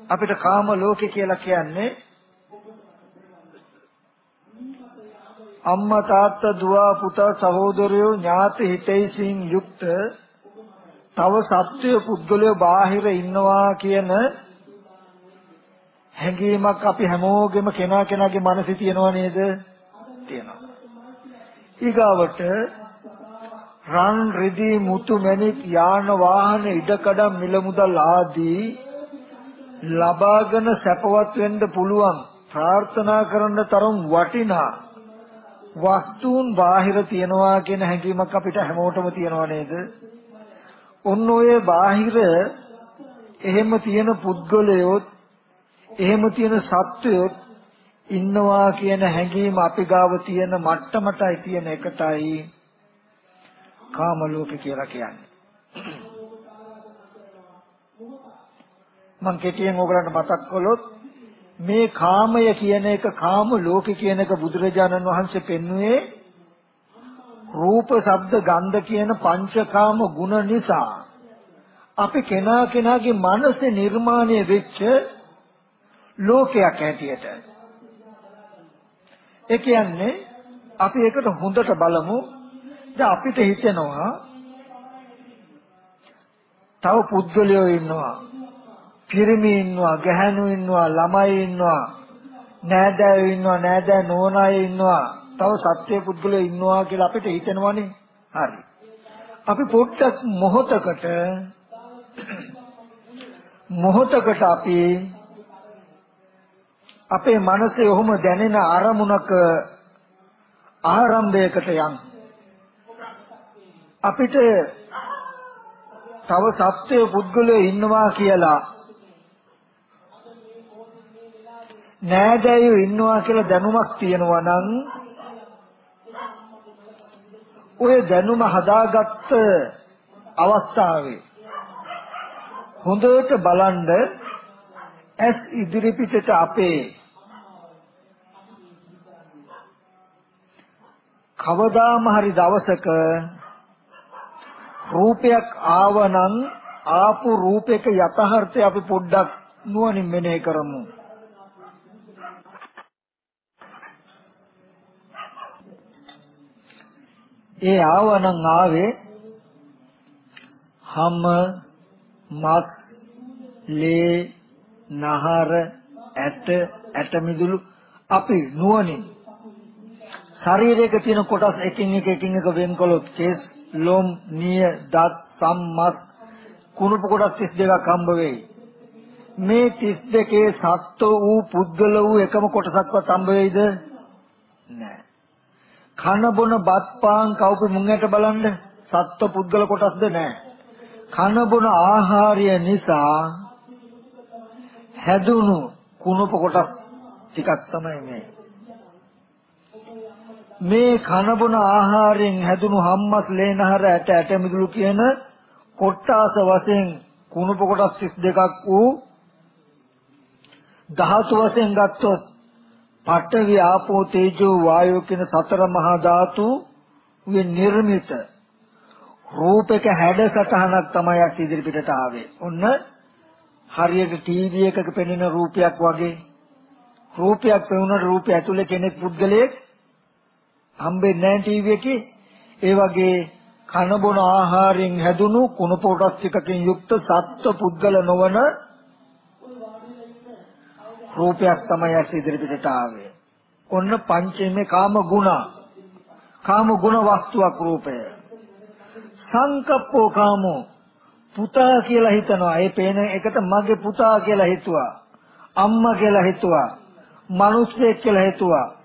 අපිට කාම ලෝකේ කියලා කියන්නේ අම්මා තාත්තා දුව පුතා සහෝදරයෝ ඥාති හිතයිසින් යුක්ත තව සත්‍ය පුද්ගලයෝ බාහිර ඉන්නවා කියන හැඟීමක් අපි හැමෝගෙම කෙනා කෙනාගේ මනසේ තියෙනව නේද? තියෙනවා. ඊගාවට රන් රිදී මුතු මැණික් යාන වාහන ඉඩකඩම් මිල මුදල් ආදී ලබාගෙන සැපවත් වෙන්න පුළුවන් ප්‍රාර්ථනා කරන තරම් වටිනා වස්තුන් බාහිර තියනවා කියන හැඟීමක් අපිට හැමෝටම තියෙනව නේද? ඔන්න ඔය බාහිර එහෙම තියෙන පුද්ගලයොත් එහෙම තියෙන සත්වයොත් ඉන්නවා කියන හැඟීම අපි ගාව තියෙන මට්ටමටයි තියෙන එකටයි කාම ලෝක කියලා කියන්නේ. මම කෙටියෙන් ඔයගලන්ට මතක් කළොත් මේ කාමය කියන එක කාම ලෝක කියන එක බුදුරජාණන් වහන්සේ පෙන්වුවේ රූප, ශබ්ද, ගන්ධ කියන පංචකාම ගුණ නිසා අපි කෙනා කෙනාගේ මනසේ නිර්මාණය වෙච්ච ලෝකයක් හැටියට. ඒ කියන්නේ අපි ඒකට හොඳට බලමු. දැන් අපිට හිතෙනවා තව පුද්ගලයෝ ඉන්නවා. පිරිමි ඉන්නවා, ගැහැණු ඉන්නවා, ළමයි ඉන්නවා, නෑදෑයෝ ඉන්නවා, නෑදෑ නෝනාය ඉන්නවා. තව සත්‍ය පුද්ගලයෝ ඉන්නවා කියලා අපිට හිතෙනවනේ. හරි. අපි පොඩ්ඩක් මොහොතකට මොහොතකට අපි අපේ මනසේ ඔහොම දැනෙන අරමුණක ආරම්භයකට යන් අපිට තව සත්‍ය පුද්ගලයෝ ඉන්නවා කියලා නෑදෑයෝ ඉන්නවා කියලා දැනුමක් තියෙනවා නම් ඔය දැනුම හදාගත්ත අවස්ථාවේ හොඳට බලන්න ඇස් ඉදිරි පිටට අපේ කවදාම හරි දවසක රූපයක් ආවනම් ආපු රූපයක යථාර්ථය අපි පොඩ්ඩක් නුවණින් මෙනෙහි කරමු. ඒ ආවනම් ආවේ හැම මස් ලේ නහර ඇට ඇට මිදුළු අපි නුවණින් ශරීරයක තියෙන කොටස් එකින් එක එකින් එක වෙන්කොලොත් කේස් ලොම් නිය දත් සම්මස් කුණුප කොටස් 32ක් හම්බ වෙයි. මේ 32 සත්ව වූ පුද්ගල වූ එකම කොටසක්වත් හම්බ වෙයිද? නැහැ කන බොන බත් පාන් කවුප මුංගට බලන්න සත්ව පුද්ගල කොටස්ද නැහැ කන බොන ආහාරය නිසා හැදුණු කුණප කොටස් ටිකක් තමයි මේ. මේ කන බොන ආහාරයෙන් හැදුණු හම්මස් ලේනහර ඇට ඇට මිදුළු කියන කොට්ටාස වශයෙන් කුණප කොටස් 32ක් වූ ධාතු වශයෙන් ගත්තොත් පඨවි ආපෝ තේජෝ වායෝ කියන සතර මහා ධාතු වේ නිර්මිත රූපයක හැඩ සටහනක් තමයි අත් ඉදිරිපිටට ආවේ. ඔන්න හරියට ටීවී එකක පෙනෙන රූපයක් වගේ රූපයක් පෙනුන රූපය ඇතුලේ කෙනෙක් පුද්ගලයෙක් හම්බෙන්නේ නැහැ ටීවී එකේ. ඒ වගේ කන බොන ආහාරයෙන් හැදුණු කුණු පොටස් ටිකකින් යුක්ත සත්ව පුද්ගල නොවන රූපයක් තමයි ඇස් ඉදිරිපිටට ආවේ. ඔන්න පංචමේ කාම ගුණ. කාම ගුණ වස්තුවක් රූපය. සංකප්පෝ කාමෝ පුතා කියලා හිතනවා. ඒ පේන එකට මගේ පුතා කියලා හිතුවා. අම්මා කියලා හිතුවා. මිනිස්සෙක් කියලා හිතුවා.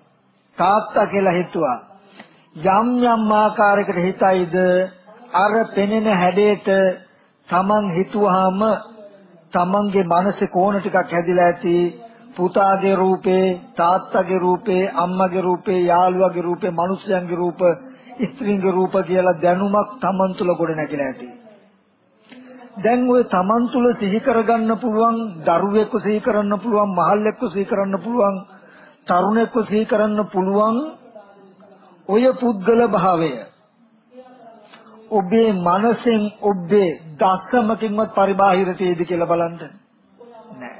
තාත්තා කියලා හිතුවා. යම් යම් ආකාරයකට හිතයිද අර පෙනෙන හැඩයට තමන් හිතුවාම තමන්ගේ මනසේ කෝණ ටිකක් හැදිලා ඇති පුතාගේ රූපේ තාත්තගේ රූපේ අම්මගේ රූපේ යාළුවාගේ රූපේ මිනිස්යන්ගේ රූප ස්ත්‍රීන්ගේ රූප කියලා දැනුමක් Taman තුල ගොඩ නැගිලා ඇති. දැන් ওই Taman තුල සිහි කරගන්න පුළුවන් දරුවෙක්ව සිහි කරන්න පුළුවන් මහල්ලෙක්ව සිහි කරන්න පුළුවන් තරුණෙක්ව සිහි කරන්න පුළුවන් ඔය පුද්ගල භාවය. ඔබේ මනසෙන් ඔබේ දස්සමකින්වත් පරිබාහිර තේද කියලා බලන්න. නෑ.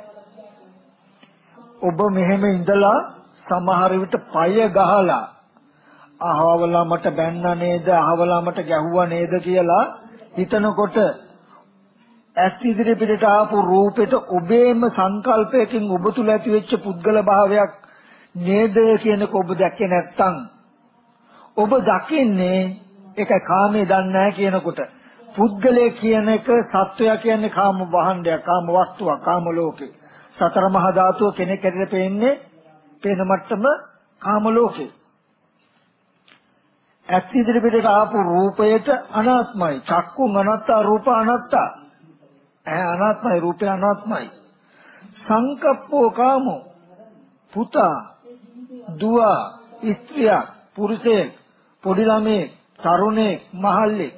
ඔබ මෙහෙම ඉඳලා සමහර විට পায় ගහලා අහවලා මට බැන්න නේද අහවලා මට ගැහුවා නේද කියලා හිතනකොට ඇස් ඉදිරි පිටට ආපු රූපෙට ඔබේම සංකල්පයකින් ඔබ තුල ඇති වෙච්ච පුද්ගල භාවයක් නේද කියනක ඔබ දැක්කේ නැත්තම්? ඔබ දකින්නේ ඒකයි කාමයේ දන්නේ නැහැ කියනකොට. පුද්ගලය කියන එක සත්වයා කියන්නේ කාම වහණ්ඩයක් කාම වස්තුවක් කාම ලෝකේ. සතර මහා ධාතුව කෙනෙක් ඇතුලේ පේන්නේ පේන මට්ටම කාම ලෝකේ. ඇස් ඉදිරි පිටට ආපු රූපයට අනාත්මයි. චක්කුන් අනත්තා රූප අනත්තා. ඇහැ අනාත්මයි රූපය අනාත්මයි. සංකප්පෝ කාමෝ. පුතා. දුව ස්ත්‍රිය පුරුෂයෙක් පොඩි ළමයෙක් තරුණයෙක් මහල්ලෙක්.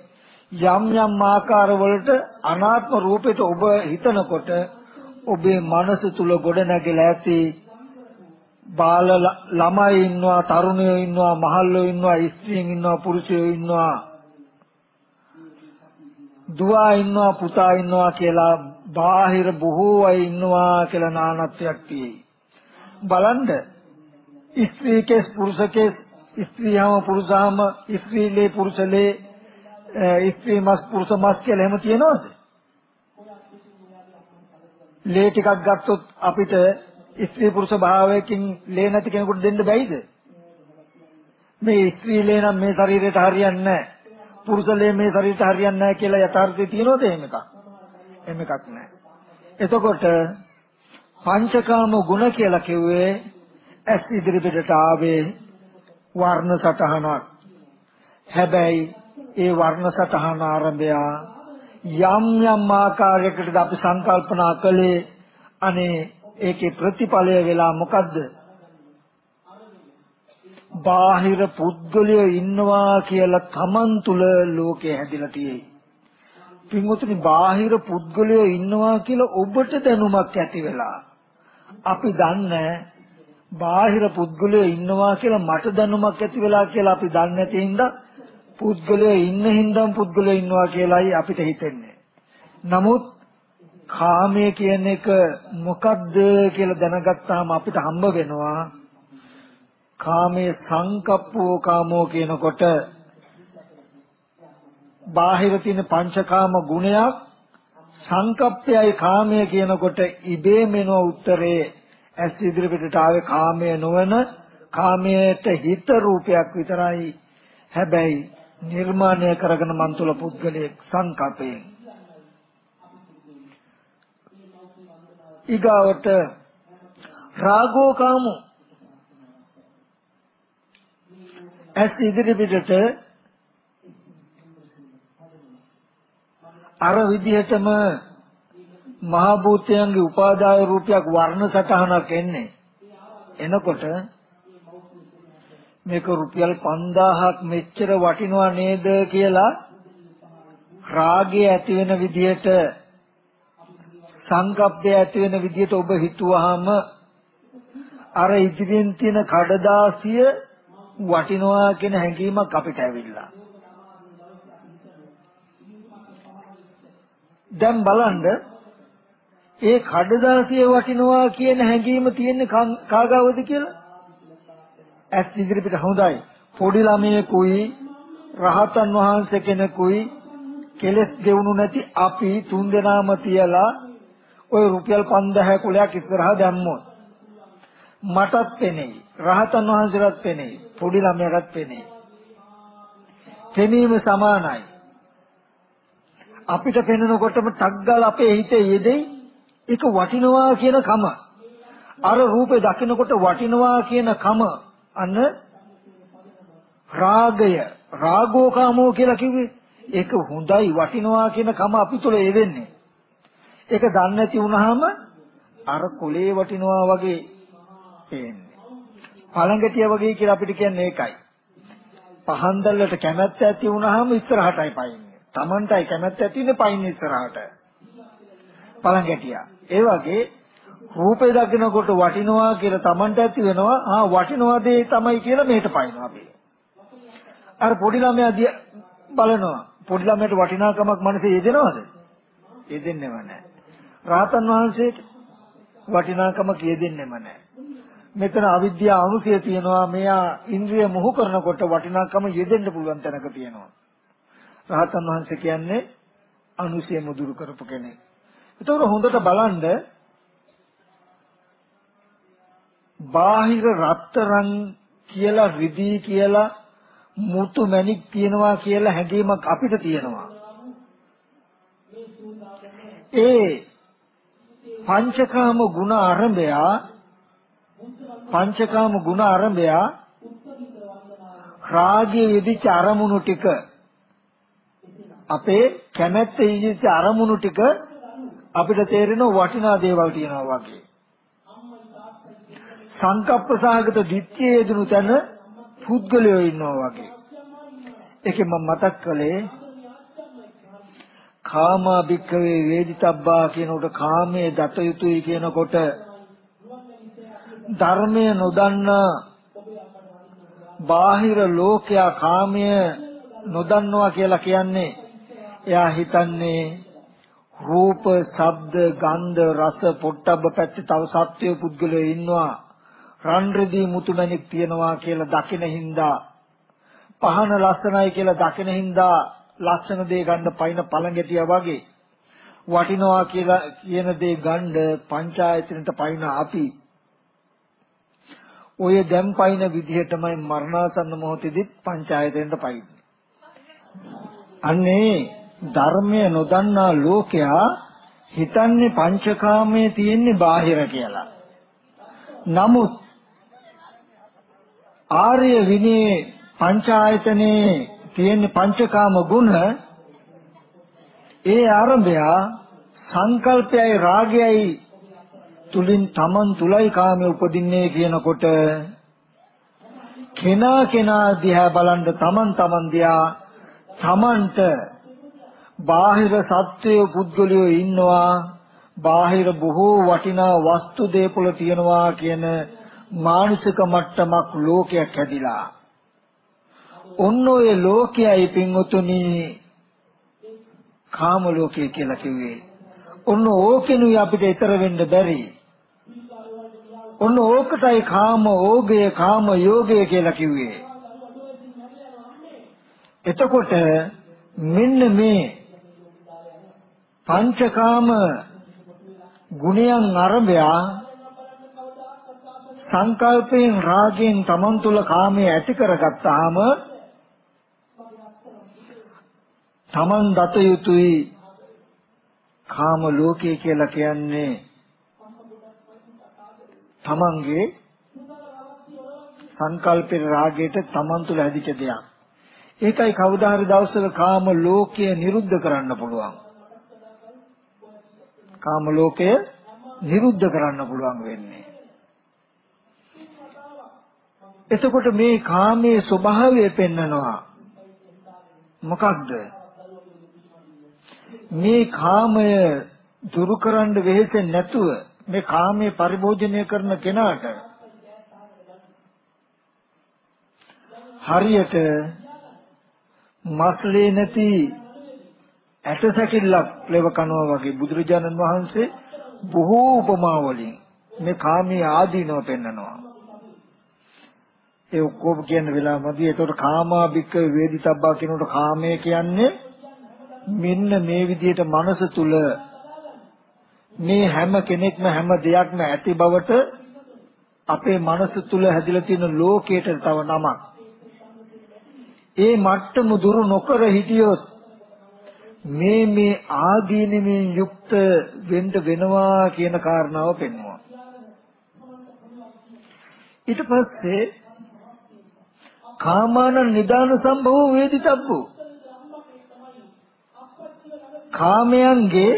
යම් යම් ආකාර වලට අනාත්ම රූපයට ඔබ හිතනකොට ඔබේ මනස තුල ගොඩ නැගිලා ඇති බාල ළමයි ඉන්නවා තරුණයෝ ඉන්නවා මහල්ලෝ ඉන්නවා ස්ත්‍රීන් ඉන්නවා පුරුෂයෝ ඉන්නවා දුව ඉන්නවා පුතා ඉන්නවා කියලා බාහිර බොහෝ අය ඉන්නවා කියලා නානත්වයක් තියෙයි. බලන්න ස්ත්‍රීකේස් පුරුෂකේස් ස්ත්‍රියම පුරුෂාම ස්ත්‍රීලේ පුරුෂලේ ස්ත්‍රී මස් පුරුෂ මස් කියලා එහෙම තියෙනවද? ලේ ටිකක් ගත්තොත් අපිට ස්ත්‍රී පුරුෂ භාවයකින් ලේ නැති කෙනෙකුට දෙන්න බැයිද? මේ ස්ත්‍රී ලේ නම් මේ ශරීරයට හරියන්නේ නැහැ. පුරුෂ ලේ මේ ශරීරයට හරියන්නේ නැහැ කියලා යථාර්ථය තියෙනවද එහෙම එකක්? එහෙම එකක් නැහැ. එතකොට පංචකාම ගුණ කියලා කිව්වේ ඇස් ඉදිරිපිටට ආවේ වර්ණ සටහනක්. හැබැයි ඒ වර්ණ සටහන ආරම්භය යම් යම් ආකාරයකට අපි සංකල්පනා කළේ අනේ ඒකේ ප්‍රතිඵලය වෙලා මොකද්ද? බාහිර පුද්ගලයෝ ඉන්නවා කියලා Taman තුල ලෝකේ හැදිලා තියෙයි. පින්වතුනි බාහිර පුද්ගලයෝ ඉන්නවා කියලා ඔබට දැනුමක් ඇති වෙලා අපි දන්නේ බාහිර පුද්ගලයෝ ඉන්නවා කියලා මට දැනුමක් ඇති වෙලා කියලා අපි දන්නේ නැති හින්දා පුද්ගලයෝ ඉන්න හින්දාම පුද්ගලයෝ ඉන්නවා කියලායි අපිට හිතෙන්නේ. නමුත් කාමය කියන එක මොකද්ද කියලා දැනගත්තාම අපිට හම්බ වෙනවා කාමයේ සංකප්පෝ කාමෝ කියනකොට බාහිර තියෙන පංචකාම ගුණයක් සංකප්පයයි කාමය කියනකොට ඉබේම එන උත්තරේ ඇස් ඉදිරිපිටට ආවේ කාමය නොවන කාමයට හිත රූපයක් විතරයි. හැබැයි නිර්මාණය කරගෙන මන් තුළ පුද්ගලයෙක් සංකප්පයෙන් ඊගාවට රාගෝ කාමෝ. ඇස් ඉදිරිපිටට අර විදිහටම මහ භූතයන්ගේ උපාදාය රූපයක් වර්ණ සටහනක් එන්නේ. එනකොට මේක රුපියල් 5000ක් මෙච්චර වටිනවා නේද කියලා රාගය ඇති වෙන විදිහට සංකප්පය ඇති වෙන විදිහට ඔබ හිතුවාම අර ඉදිරියෙන් තියෙන කඩදාසිය වටිනවා කියන හැඟීමක් අපිට ඇවිල්ලා. දැන් බලන්න ඒ කඩදාසිය වටිනවා කියන හැඟීම තියෙන්නේ කාගාවද කියලා? ඇස් ඉදිරිපිට හොඳයි. පොඩි ළමයෙකුයි රහතන් වහන්සේ කෙනෙකුයි කෙලස් දෙවුණු නැති අපි තුන් දෙනාම තියලා ওই රුපියල් 5000 කුලයක් ඉස්සරහා දැම්මොත් මටත් පෙනෙයි. රහතන් වහන්සේලාත් පෙනෙයි. පොඩි ළමයාටත් පෙනෙයි. පෙනීම සමානයි. අපිට පෙනෙනකොටම ටක් ගාලා අපේ හිතේ යෙදෙයි. ඒක වටිනවා කියන කම. අර රූපේ දකිනකොට වටිනවා කියන කම. අන්න රාගය. රාගෝකාමෝ කියලා කිව්වේ. ඒක හොඳයි වටිනවා කියන කම අපි තුල එවෙන්නේ. ඒක දන්නේ නැති වුනහම අර කොලේ වටිනවා වගේ පේන්නේ පළඟටිය වගේ කියලා අපිට කියන්නේ ඒකයි. පහන් දැල්ලට කැමැත්ත ඇති වුනහම ඉස්සරහටයි පයින්නේ. Tamanටයි කැමැත්ත ඇති වෙන්නේ පයින්නේ ඉස්සරහට. පළඟටියා ඒ වගේ රූපේ දකිනකොට වටිනවා කියලා Tamanට ඇති වෙනවා. ආ වටිනවා දේ තමයි කියලා මේට පයින්නවා අපි. අර පොඩි ළමයා බලනවා. පොඩි ළමයට වටිනාකමක් මනසේ යෙදෙනවද? යෙදෙන්නේම නැහැ. රාතන් වහන්සේට වටිනාකමක් යෙදෙන්නේම නැහැ. මෙතන අවිද්‍යාව අනුසය තියෙනවා මෙයා ඉන්ද්‍රිය මොහු කරනකොට වටිනාකම යෙදෙන්න පුළුවන් තැනක තියෙනවා. රහතන් වහන්සේ කියන්නේ අනුසය මුදුරු කරපු කෙනෙක්. ඒතකොට හොඳට බලන්න බාහිර රත්තරන් කියලා රිදී කියලා මුතු මැණික් තියනවා කියලා හැඟීමක් අපිට තියෙනවා. ඒ පංචකාම ගුණ ආරම්භය පංචකාම ගුණ ආරම්භය රාගයේ යෙදිච්ච අරමුණු ටික අපේ කැමැත්ත යෙදිච්ච අරමුණු ටික අපිට තේරෙන වටිනා දේවල් තියෙනවා වගේ. සංකප්ප සහගත ditthිය යෙදුණු තැන පුද්ගලයෝ ඉන්නවා වගේ. ඒකෙන් මම මතක් කළේ කාමා භික්ඛවේ වේදිතබ්බා කියනකොට කාමයේ දත යුතුයි කියනකොට ධර්මය නොදන්න බාහිර ලෝකයා කාමය නොදන්නවා කියලා කියන්නේ එයා හිතන්නේ රූප, ශබ්ද, ගන්ධ, රස, පොට්ටබ්බ පැත්තේ තව සත්වය පුද්ගලයෝ ඉන්නවා. රන් රෙදි මුතුමැණික් තියනවා කියලා දකින හින්දා. පහන ලස්සනයි කියලා දකින හින්දා ලස්සන දේ ගන්න පයින් පළඟැටියා වගේ. වටිනවා කියලා කියන දේ ගන්න පංචායතනෙට පයින් අපි. ඔය දැන් පයින් විදිහටමයි මරණාසන්න මොහොතේදීත් පංචායතනෙට පයින්. අන්නේ ධර්මය නොදන්නා ලෝකයා හිතන්නේ පංචකාමයේ තියෙන්නේ බාහිර කියලා. නමුත් ආර්ය විනී පංචායතනේ තියෙන පංචකාම ගුණ ඒ ආරම්භය සංකල්පයයි රාගයයි තුලින් තමන් තුලයි කාමයේ උපදින්නේ කියනකොට කෙනා කෙනා දිහා බලන්න තමන් තමන් දිහා තමන්ට බාහිර සත්වය පුද්ගලයෝ ඉන්නවා බාහිර බොහෝ වටිනා වස්තු දේපොළ තියනවා කියන මානසික මට්ටමක් ලෝකයක් හැදිලා ඔන්න ඔය ලෝකයයි පින්වතුනි කාම ලෝකය කියලා කිව්වේ. ඔන්න ඕකෙනුයි අපිට ඊතර වෙන්න බැරි. ඔන්න ඕකටයි කාම ඕගය කාම යෝගය කියලා කිව්වේ. එතකොට මෙන්න මේ පංචකාම ගුණයන් අරබය සංකල්පයෙන් රාගයෙන් තමන් තුළ කාමයේ ඇති කරගත්තාම තමන් දත යුතුයි කාම ලෝකය කියලා කියන්නේ තමන්ගේ සංකල්පේ රාගයට තමන් තුළ ඇදිච්ච දෙයක්. ඒකයි කවදා හරි දවසක කාම ලෝකය නිරුද්ධ කරන්න පුළුවන්. කාම ලෝකය නිරුද්ධ කරන්න පුළුවන් වෙන්නේ. එතකොට මේ කාමයේ ස්වභාවය පෙන්නනවා. මොකක්ද? මේ කාමය දුරු කරන්න වෙහෙසෙන්නේ නැතුව මේ කාමයේ පරිභෝජනය කරන කෙනාට හරියට මස්ලේ නැති ඇට සැකිල්ලක් ලෙව කනවා වගේ බුදුරජාණන් වහන්සේ බොහෝ උපමා වලින් මේ කාමයේ ආදීනව පෙන්නනවා ඒ ඔක්කොම කියන වෙලාවමදී ඒතකොට කාමා බික්ක වේදිතබ්බා කියනකොට කාමය කියන්නේ මෙන්න මේ විදිහට මනස තුල මේ හැම කෙනෙක්ම හැම දෙයක්ම ඇති බවට අපේ මනස තුල හැදිලා තියෙන ලෝකයට තව නමක්. ඒ මට්ටම දුරු නොකර හිටියොත් මේ මේ ආදීනමින් යුක්ත වෙන්න වෙනවා කියන කාරණාව පෙන්වනවා. ඊට පස්සේ කාමාන නිදාන සම්භව වේදිතබ්බෝ කාමයන්ගේ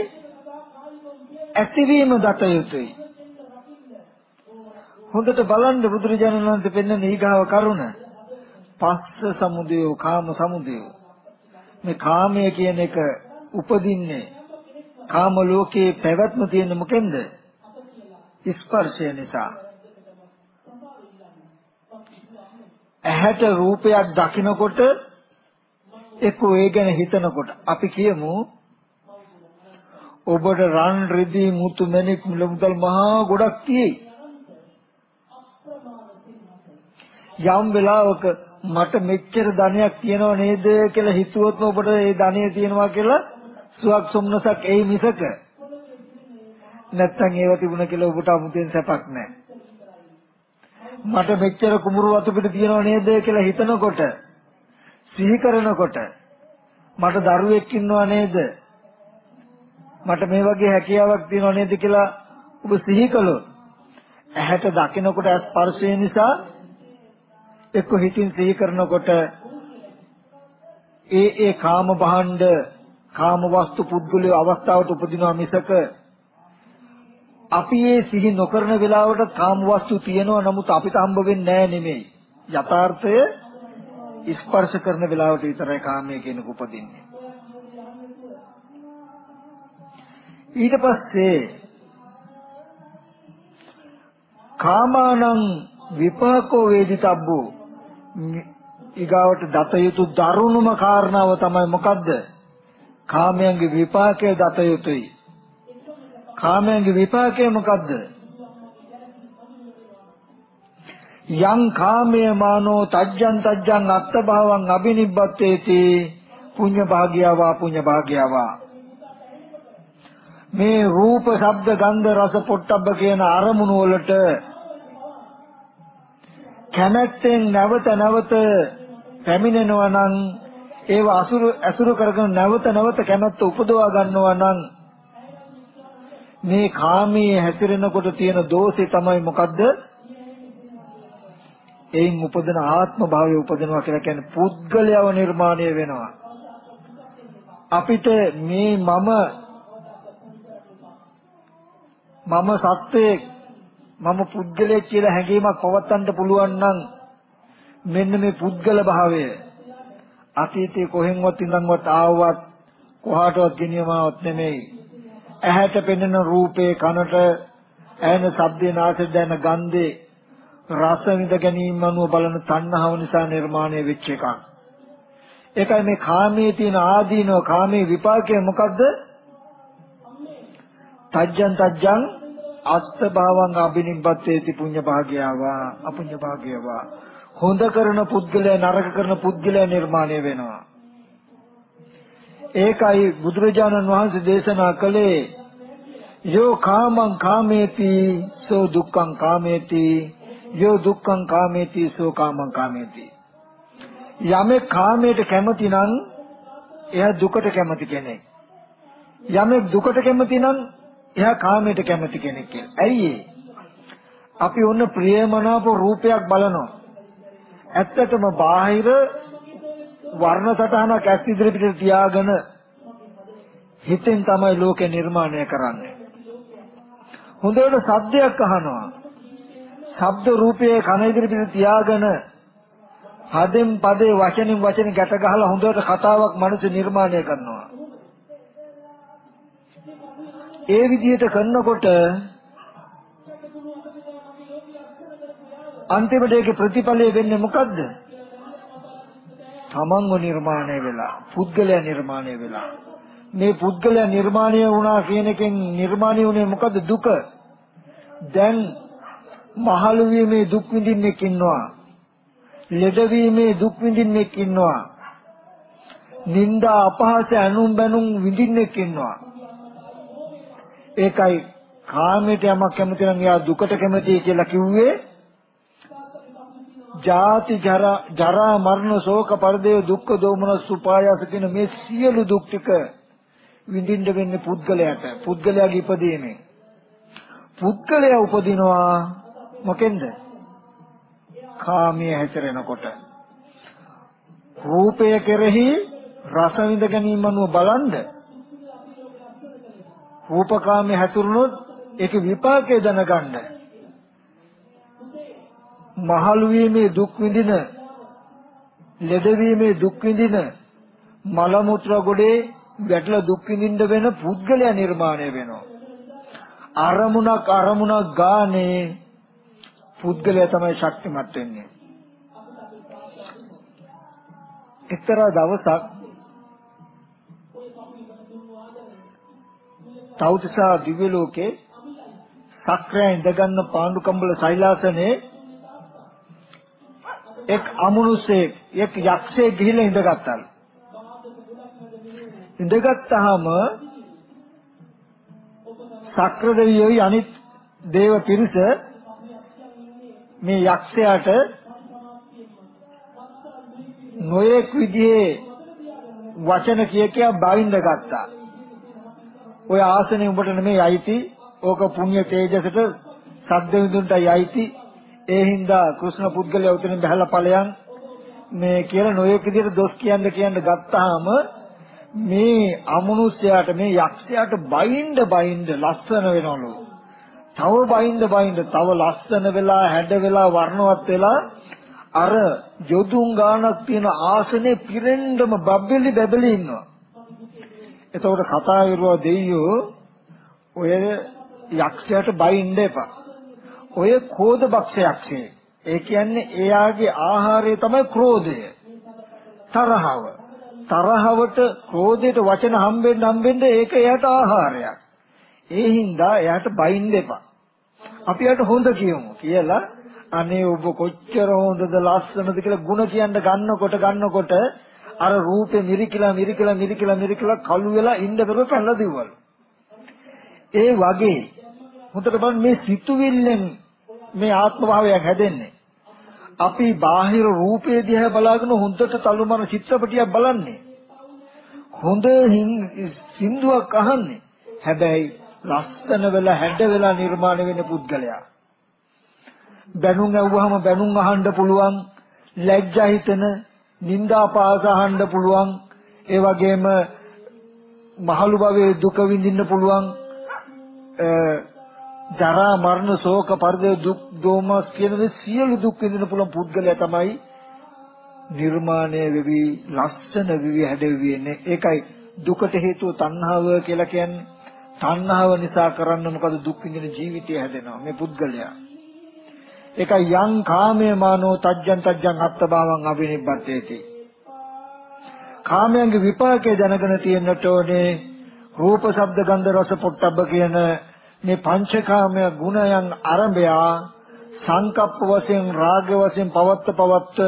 ඇතිවීම දත යුතුයි. හොඳට බලන්න බුදුරජාණන් වහන්සේ පෙන්වන ඊගාව කරුණ. පස්ස සමුදය කාම සමුදය. මේ කාමය කියන එක උපදින්නේ කාම ලෝකයේ පැවැත්ම තියෙන මොකෙන්ද? ස්පර්ශය නිසා. ඇහැට රූපයක් දකිනකොට එක්කෝ ඒ ගැන හිතනකොට අපි කියමු ඔබට රන් රිදී මුතු මැණික් මුලමුදල් මහා ගොඩක් තියෙයි. යම් වෙලාවක මට මෙච්චර ධනයක් තියෙනව නේද කියලා හිතුවොත්ම ඔබට ඒ ධනය තියෙනවා කියලා සුවක් සොම්නසක් එයි මිසක නැත්තම් ඒව තිබුණ කියලා ඔබට අමුතෙන් සැපක් නැහැ. මට මෙච්චර කුඹුරු වතු පිට තියෙනව නේද කියලා හිතනකොට සිහි කරනකොට මට දරුවෙක් ඉන්නව නේද මට මේ වගේ හැකියාවක් තියෙනව නේද කියලා ඔබ සිහි කළොත් ඇහැට දකිනකොට ස්පර්ශය නිසා එක්ක හිතින් සිහි කරනකොට ඒ ඒ කාම භාණ්ඩ කාම වස්තු පුද්ගලිය අවස්ථාවට උපදිනවා මිසක අපි ඒ සිහි නොකරන වෙලාවට කාම වස්තු තියෙනවා නමුත් අපිට හම්බ වෙන්නේ නැහැ නෙමෙයි. යථාර්ථය ස්පර්ශ කරන වෙලාවට විතරයි කාමයේ කෙනෙකු උපදින්නේ. ඊට පස්සේ කාමානං විපාකෝ වේදිතබ්බෝ ඊගාවට දත යුතු දරුණුම කාරණාව තමයි මොකද්ද? කාමයන්ගේ විපාකය දත යුතුයි. කාමයන්ගේ විපාකය මොකද්ද? යං කාමයේ මානෝ තජ්ජං තජ්ජං අත්ථභාවං අබිනිබ්බත්තේති. පුඤ්ඤ භාග්‍යවා පුඤ්ඤ භාග්‍යවා. මේ රූප ශබ්ද ගන්ධ රස පොට්ටබ්බ කියන අරමුණු වලට කැමැත්තෙන් නැවත නැවත පැමිණෙනවා නම් ඒව අසුරු අසුරු කරගෙන නැවත නැවත කැමැත්ත උපදවා ගන්නවා නම් මේ කාමයේ හැසිරෙනකොට තියෙන දෝෂේ තමයි මොකද්ද? එයින් උපදින ආත්ම භාවය උපදිනවා කියලා කියන්නේ පුද්ගලයව නිර්මාණය වෙනවා. අපිට මේ මම මම සත්වයේ මම පුද්ගලයෙක් කියලා හැඟීමක් පවත්වන්න පුළුවන් නම් මෙන්න මේ පුද්ගල භාවය. අතීතේ කොහෙන්වත් ඉඳන්වත් ආවවත් කොහාටවත් ගෙනියමවත් නෙමෙයි. ඇහැට පෙනෙන රූපේ කනට ඇහෙන ශබ්දේ නාසයෙන් දැනෙන ගන්ධේ රස විඳ ගැනීම අනුව බලන තණ්හාව නිසා නිර්මාණය වෙච්ච එකක්. ඒකයි මේ කාමයේ තියෙන ආදීනව කාමයේ විපාකය මොකද්ද? තජ්ජං තජ්ජං අත්ථ භාවං අබිනිබ්බත්තේති පුඤ්ඤ භාග්‍යවා අපුඤ්ඤ භාග්‍යවා හොඳ කරන පුද්ගලයා නරක කරන පුද්ගලයා නිර්මාණය වෙනවා. ඒකයි බුදුරජාණන් වහන්සේ දේශනා කළේ යෝ කාමං කාමේති සෝ දුක්ඛං කාමේති යෝ දුක්ඛං කාමේති සෝ කාමං කාමේති. යමෙක් කාමයට කැමති නම් එයා දුකට කැමති කෙනෙක්. යමෙක් දුකට කැමති නම් එයා කාමයට කැමති කෙනෙක් කියලා. ඇයි අපි ඔන්න ප්‍රියමනාප රූපයක් බලනවා. ඇත්තටම බාහිර වර්ණ සටහනක් ඇස් ඉදිරි පිටට තියාගෙන හිතෙන් තමයි ලෝකය නිර්මාණය කරන්නේ. හොඳට සද්දයක් අහනවා. ශබ්ද රූපයේ කන ඉදිරි පිටට තියාගෙන හදෙන් පදේ වචනින් වචන ගැට ගහලා හොඳට කතාවක් මනස නිර්මාණය කරනවා. ඒ විදිහට කරනකොට අන්තිමට ඒකේ ප්‍රතිඵලය වෙන්නේ මොකද්ද? තමන්ව නිර්මාණය වෙලා, පුද්ගලයා නිර්මාණය වෙලා. මේ පුද්ගලයා නිර්මාණය වුණා කියන එකෙන් නිර්මාණය වුණේ මොකද්ද? දුක. දැන් මහලු වීමේ දුක් විඳින්නෙක් ඉන්නවා. ලෙඩ වීමේ දුක් විඳින්නෙක් ඉන්නවා. නිന്ദා අපහාස අනුම් බැනුම් විඳින්නෙක් ඉන්නවා. ඒකයි කාමයට යමක් කැමති නම් එයා දුකට කැමතියි කියලා කිව්වේ ජාති ජරා ජරා මරණ ශෝක පරිදේ දුක්ඛ දෝමනස් උපායාස කියන මේ සියලු දුක් ටික විඳින්න වෙන්නේ පුද්ගලයාට පුද්ගලයාගේ ඉපදීමෙන් පුද්ගලයා උපදිනවා මොකෙන්ද? කාමයේ හැසිරෙනකොට. රූපය කෙරෙහි රස විඳ ගැනීම අනුව බලන්නේ රූපකාමයේ හැසිරුණොත් ඒකේ විපාකය දැනගන්න. මහලු වීමේ දුක් විඳින, ලෙඩ වීමේ දුක් විඳින, මල මුත්‍ර ගොඩේ වැටලා දුක් විඳින්න වෙන පුද්ගලයා නිර්මාණය වෙනවා. අරමුණක් අරමුණක් ගානේ පුද්ගලයා තමයි ශක්තිමත් වෙන්නේ. එක්තරා දවසක් තෞතිසා දිව්‍ය ලෝකේ සක්‍රය ඉඳගන්න පාණ්ඩු කම්බල සෛලාසනේ එක් අමනුෂ්‍යෙක් එක් යක්ෂයෙක් ගිහිල්ලා ඉඳගත්තලු. ඉඳගත්තාම සක්‍ර දෙවියෝයි අනිත් දේව පිරිස මේ යක්ෂයාට නොයෙක් විදිහේ වචන කිය කියා බයින්ද ගත්තා. ඔය ආසනේ උඹට නෙමෙයි අයිති. ඕක පුණ්‍ය තේජසට සද්ද විඳුන්ටයි අයිති. ඒ හින්දා කෘෂ්ණ පුද්ගලයා උතනින් බහලා ඵලයන් මේ කියලා නොයෙක් විදිහට දොස් කියන්න කියන්න ගත්තාම මේ අමනුෂ්‍යයාට මේ යක්ෂයාට බයින්ද බයින්ද ලස්සන වෙනවලු. තව බයින්ද බයින්ද තව ලස්සන වෙලා හැඩ වෙලා වර්ණවත් වෙලා අර යොදුන් ගානක් තියෙන ආසනේ පිරෙන්නම බබ්බෙලි බබලි ඉන්නවා. එතකොට කතා කරුවා දෙයියෝ ඔය යක්ෂයාට බයින්ද එපා. ඔය කෝධ බක්ෂ යක්ෂයෙක්. ඒ කියන්නේ එයාගේ ආහාරය තමයි ක්‍රෝධය. තරහව. තරහවට ක්‍රෝධයට වචන හම්බෙන්න හම්බෙන්න ඒක එයාට ආහාරයක්. ඒ හින්දා එයාට බයින්ද එපා. අපි යට හොඳ කියමු කියලා අනේ ඔබ කොච්චර හොඳද ලස්සනද කියලා ಗುಣ කියන්න ගන්නකොට ගන්නකොට අර රූපේ මිරිකිලා මිරිකිලා මිරිකිලා මිරිකිලා කළු වෙලා ඉන්න බර පැනලා දිවවලු. ඒ වගේ හොඳට බලන්න මේ සිතුවිල්ලෙන් මේ ආත්ම භාවයක් හැදෙන්නේ. අපි බාහිර රූපේ දිහා බලාගෙන හොඳට තලුමන චිත්‍රපටියක් බලන්නේ. හොඳ සින්දුවක් අහන්නේ. හැබැයි ලස්සන වෙලා හැඩ වෙලා නිර්මාණය වෙන පුද්ගලයා. බැනුම් ඇහුවාම බැනුම් අහන්න පුළුවන්, ලැජ්ජා හිතෙන, නිന്ദා පාස අහන්න පුළුවන්, ඒ වගේම මහලු භවයේ දුක විඳින්න පුළුවන්, ජරා මරණ ශෝක පරිදේ දුක් දෝමස් කියන මේ සියලු දුක් විඳින්න පුළුවන් පුද්ගලයා තමයි නිර්මාණය වෙවි ලස්සන වෙවි හැදෙවි එන්නේ ඒකයි දුකට හේතුව තණ්හාව කියලා කියන්නේ. තණ්හාව නිසා කරන්න මොකද දුක් විඳින ජීවිතය හැදෙනවා. මේ පුද්ගලයා. ඒකයි යං කාමයේ මානෝ තජ්ජං තජ්ජං අත්තභාවං අවිනිබ්බතේති කාමයන්ගේ විපාකයේ දැනගෙන තියෙන්නට ඕනේ රූප ශබ්ද ගන්ධ රස පොට්ටබ්බ කියන මේ පංචකාමය ගුණයන් ආරම්භයා සංකප්ප වශයෙන් රාග වශයෙන් පවත්ත පවත්ත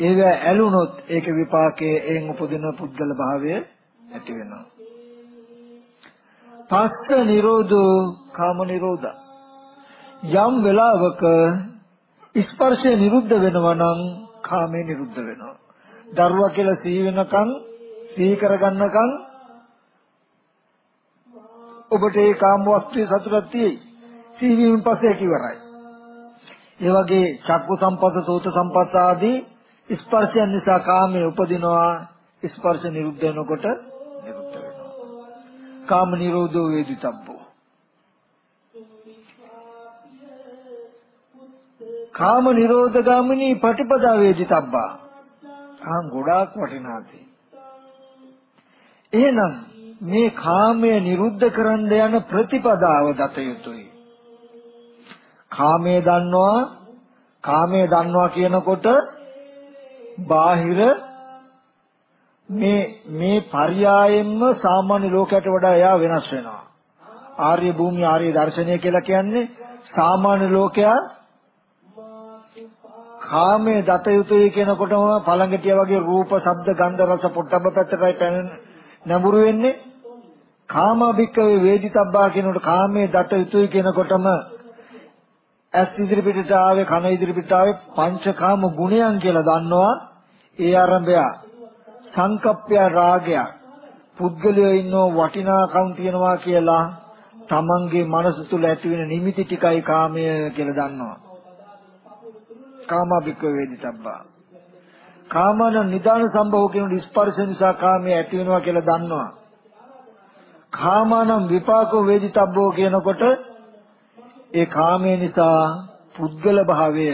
ඒව ඇලුනොත් ඒක විපාකයේ එන් උපදින පුද්ගල භාවය ඇති වෙනවා. පස්ස නිරෝධෝ කාම නිරෝධ යම් වෙලාවක ස්පර්ශය නිරුද්ධ වෙනවා නම් කාමය නිරුද්ධ වෙනවා. දරුවා කියලා සිහි වෙනකන් සිහි කරගන්නකන් ඔබට ඒ කාම වස්තුවේ සතුටක් තියෙයි. සීවීමෙන් පස්සේ කිවරයි. ඒ වගේ චක්කු සම්පස්ස සෝත සම්පස්ස ආදී ස්පර්ශයන් නිසා කාමයේ උපදිනවා ස්පර්ශ නිරුද්ධ වෙනකොට නිරුද්ධ වෙනවා. කාම නිරෝධෝ වේදිතබ්බෝ. කාම නිරෝධ ගාමිනී පටිපදා වේදිතබ්බා. ආ ගොඩාක් වටිනාදී. එහෙනම් මේ කාමය නිරුද්ධ කරන්න යන ප්‍රතිපදාව දත යුතුයි. කාමයේ දන්නවා කාමයේ දන්නවා කියනකොට බාහිර මේ මේ පర్యాයෙන්ම සාමාන්‍ය ලෝකයට වඩා එයා වෙනස් වෙනවා. ආර්ය භූමිය ආර්ය දර්ශනය කියලා කියන්නේ සාමාන්‍ය ලෝකයා කාමයේ දත යුතුයි කියනකොටම පළඟටිය වගේ රූප, ශබ්ද, ගන්ධ, රස, පොට්ටබ්බ පැත්තටයි පැන නැඹුරු වෙන්නේ. කාමභික්කවේ වේදිතබ්බා කියනකොට කාමයේ දත යුතුයි කියනකොටම ඇස් ඉදිරි පිටට ආවේ කන ඉදිරි පිටට ආවේ පංචකාම ගුණයන් කියලා දන්නවා. ඒ ආරම්භය සංකප්පය රාගය. පුද්ගලයෝ ඉන්නෝ වටිනාකම් තියනවා කියලා තමන්ගේ මනස තුල ඇති වෙන නිමිති ටිකයි කාමය කියලා දන්නවා. කාමභික්ක වේදිතබ්බා කාමන නිදාන සම්භව කියන ස්පර්ශ නිසා කාමයේ ඇති වෙනවා කියලා දන්නවා කාමානම් විපාකෝ වේදිතබ්බෝ කියනකොට ඒ කාමයේ නිසා පුද්ගල භාවය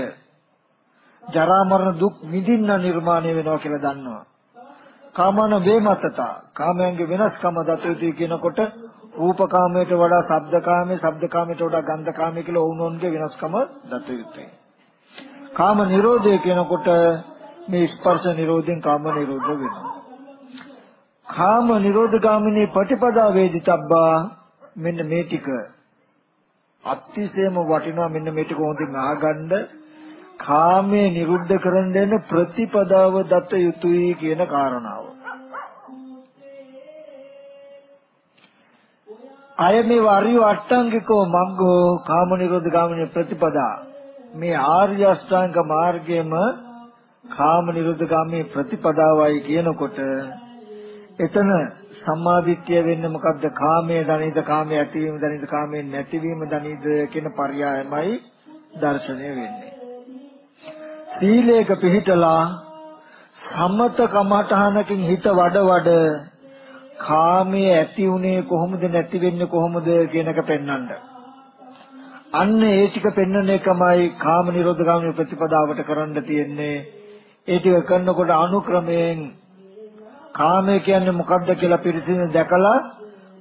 ජරා මරණ දුක් විඳින්න නිර්මාණය වෙනවා කියලා දන්නවා. කාමන වේමතතා කාමයන්ගේ වෙනස්කම දතයුතුයි කියනකොට රූප කාමයට වඩා ශබ්ද කාමයේ ශබ්ද කාමයට වඩා ගන්ධ කාමයේ කියලා වුණොන්ගේ වෙනස්කම දතයුතුයි. කාම නිරෝධය කියනකොට මේ ස්පර්ශ නිරෝධයෙන් කාම නිරෝධ වෙනවා. කාම නිරෝධගාමිනී ප්‍රතිපදා වේදිතබ්බා මෙන්න මේ ටික අතිශයම වටිනවා මෙන්න මේ ටික හොඳින් අහගන්න කාමයේ නිරුද්ධ කරන්න දෙන ප්‍රතිපදාව දත යුතුයි කියන කාරණාව. අය මේ වරිය අට්ටංගිකෝ මග්ගෝ කාම නිරෝධ ගාමිනී ප්‍රතිපදා මේ ආර්ය අෂ්ටාංග මාර්ගයේම කාම නිරෝධගාමී ප්‍රතිපදාවයි කියනකොට එතන සම්මාදිට්ඨිය වෙන්නේ මොකද්ද? කාමයේ දනීද කාමයේ ඇතිවීම දනීද කාමයේ නැතිවීම දනීද කියන පర్యాయමයි දර්ශනය වෙන්නේ. සීලයක පිහිටලා සමත කමඨහනකින් හිත වඩ වඩ කාමයේ ඇති උනේ කොහොමද නැති වෙන්නේ කොහොමද කියන එක පෙන්වන්න. අන්න ඒ ටික පෙන්වන එකමයි කාම නිරෝධ ගාමී ප්‍රතිපදාවට කරන්න තියෙන්නේ. ඒ ටික කරනකොට අනුක්‍රමයෙන් කාමය කියන්නේ මොකක්ද කියලා පිළිසින දැකලා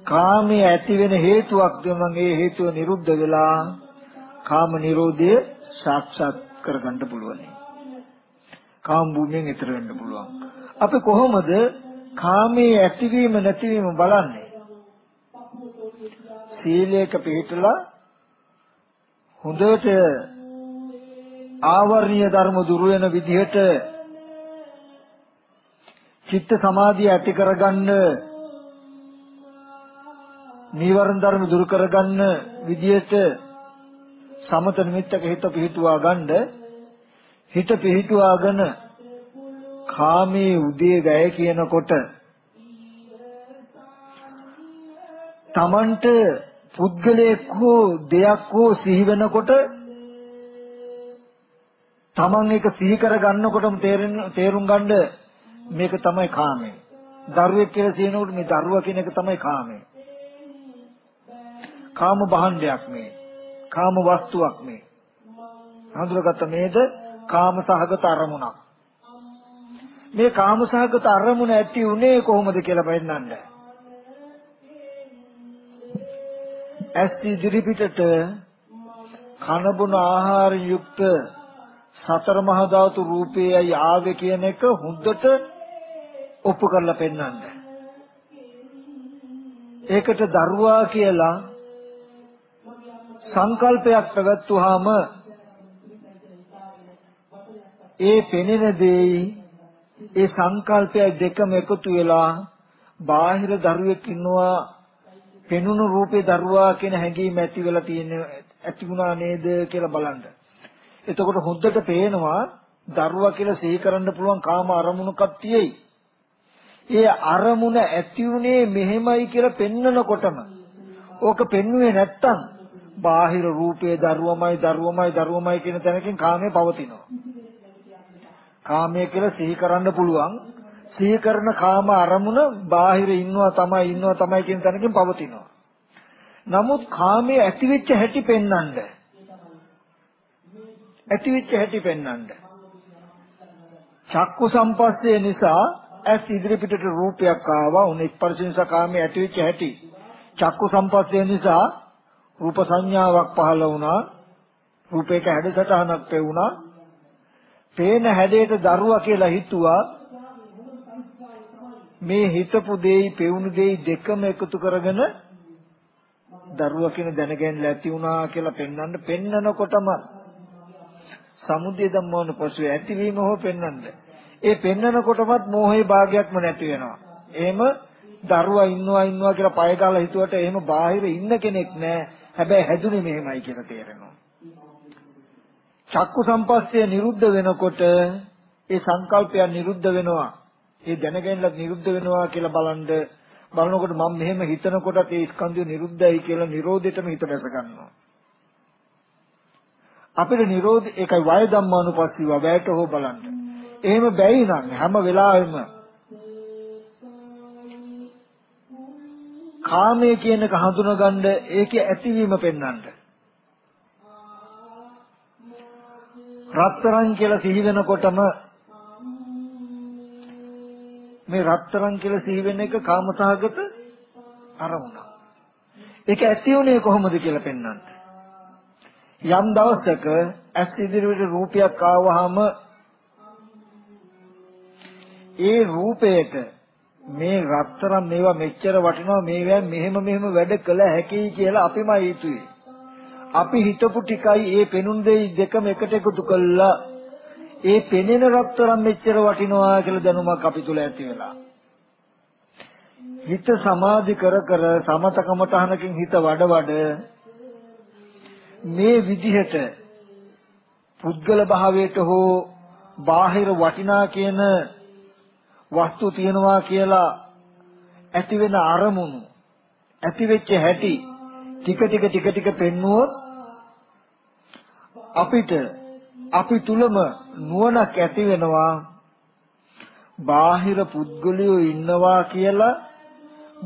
කාමයේ ඇති වෙන හේතුවක් දෙමන් ඒ හේතුව නිරුද්ධ වෙලා කාම නිරෝධය සාක්ෂාත් කරගන්න පුළුවන්. කාම භූමියෙන් ඈතර වෙන්න පුළුවන්. අපි කොහොමද කාමයේ ඇතිවීම නැතිවීම බලන්නේ? සීලයක පිළිපදලා හොඳට ආවර්ණීය ධර්ම දුරු වෙන විදිහට චිත්ත සමාධිය ඇති කරගන්න නීවරණ ධර්ම දුරු කරගන්න විදියට සමත නිමිත්තක හිත පිහිටුවා ගන්න හිත පිහිටුවාගෙන කාමයේ උදේ වැය කියනකොට තමන්ට පුද්ගලයෙක් හෝ දෙයක් හෝ සිහි වෙනකොට තමන් ඒක සිහි කර ගන්නකොටම තේරුම් ගන්න මේක තමයි කාමය. දරුවෙක් කියලා කියනකොට මේ දරුවා කියන එක තමයි කාමය. කාම භාණ්ඩයක් මේ. කාම වස්තුවක් මේ. හඳුනගත්ත මේද කාම සහගත අරමුණක්. මේ කාම සහගත අරමුණ ඇති උනේ කොහොමද කියලා පෙන්නන්න. ඇස් ඉදිරි පිටට කන බොන ආහාර යුක්ත සතර මහා ධාතු රූපේයි ආවේ කියන එක හොඳට ඔප්පු කරලා පෙන්වන්න. ඒකට දරුවා කියලා සංකල්පයක් පැවැත්වුවාම ඒ පෙනෙන දෙයි ඒ සංකල්පය දෙකම එකතු වෙලා බාහිර දරුවෙක් ඉන්නවා පෙනුණු රූපේ දරුවා කියන හැඟීම ඇති වෙලා තියෙන ඇති වුණා නේද කියලා බලන්න. එතකොට හොද්දට පේනවා දරුවා කියලා සිහි කරන්න පුළුවන් කාම අරමුණක් තියෙයි. ඒ අරමුණ ඇති උනේ මෙහෙමයි කියලා පෙන්නකොටම ඕක පෙන්නුවේ නැත්තම් බාහිර රූපේ දරුවමයි දරුවමයි දරුවමයි කියන තැනකින් කාමයේ පවතිනවා. කාමයේ කියලා සිහි කරන්න පුළුවන්. සිහි කරන කාම අරමුණ බාහිර ඉන්නවා තමයි ඉන්නවා තමයි කියන තැනකින් පවතිනවා. නමුත් කාමයේ ඇතිවෙච්ච හැටි පෙන්වන්න. ඇතිවෙච්ච හැටි පෙන්වන්න. චක්කු සම්පස්සේ නිසා ඇස් ඉදිරි පිටට රූපයක් ආවා උන ස්පර්ශ නිසා කාමයේ ඇතිවෙච්ච හැටි චක්කු සම්පස්සේ නිසා රූප සංඥාවක් පහළ වුණා රූපයක හැඩසටහනක් පෙවුණා පේන හැඩයට දරුවා කියලා හිතුවා මේ හිතපු දෙයි පෙවුණු දෙයි දෙකම එකතු කරගෙන දරුවා කියන දැනගැනලා ඇති වුණා කියලා පෙන්වන්න පෙන්නකොටම සමුදය ධම්මවන පසු ඇතිවීම හෝ පෙන්වන්නේ ඒ පෙන්නකොටවත් මෝහේ භාගයක්ම නැති වෙනවා. එහෙම දරුවා ඉන්නවා ඉන්නවා කියලා පය ගාලා හිතුවට එහෙම බාහිර ඉන්න කෙනෙක් නැහැ. හැබැයි හැදුනේ මෙහෙමයි කියලා තේරෙනවා. චක්කු සම්පස්සේ නිරුද්ධ වෙනකොට ඒ සංකල්පය නිරුද්ධ වෙනවා. ඒ දැනගැනලා නිරුද්ධ වෙනවා කියලා බලන්ද බලනකොට මම මෙහෙම හිතනකොටත් ඒ ස්කන්ධය නිරුද්ධයි කියලා Nirodheටම හිත දැස ගන්නවා. අපිට Nirodh ඒකයි වය ධම්මානුපස්සීව වැයට හෝ බලන්න. එහෙම බැයි නම් හැම වෙලාවෙම කාමයේ කියන එක හඳුනගන්න ඒකේ ඇතිවීම පෙන්වන්න. රත්තරන් කියලා සිහි වෙනකොටම මේ රත්තරන් කියලා සිහි වෙන එක කාමසහගත අරමුණ. ඒක ඇති උනේ කොහොමද කියලා පෙන්වන්න. යම් දවසක ඇස් ඉදිරියට රූපයක් ආවහම ඒ රූපයට මේ රත්තරන් මේවා මෙච්චර වටිනවා මේවා මෙහෙම මෙහෙම වැඩ කළ හැකියි කියලා අපිම හිතුවේ. අපි හිතපු ටිකයි ඒ පෙනුන් දෙයි දෙකම එකට එකතු කළා. ඒ පෙනෙන රත්තරන් මෙච්චර වටිනවා කියලා දැනුමක් අපි තුල ඇති වෙලා. හිත සමාධි කර කර සමතකම තහනකින් හිත වඩ වඩ මේ විදිහට පුද්ගල භාවයට හෝ බාහිර වටිනා කියන වස්තු තියනවා කියලා ඇති වෙන අරමුණු ඇති වෙච්ච හැටි ටික ටික ටික ටික පෙන්නුවොත් අපිට අපි තුලම නුවණක් ඇති වෙනවා. බාහිර පුද්ගලයෝ ඉන්නවා කියලා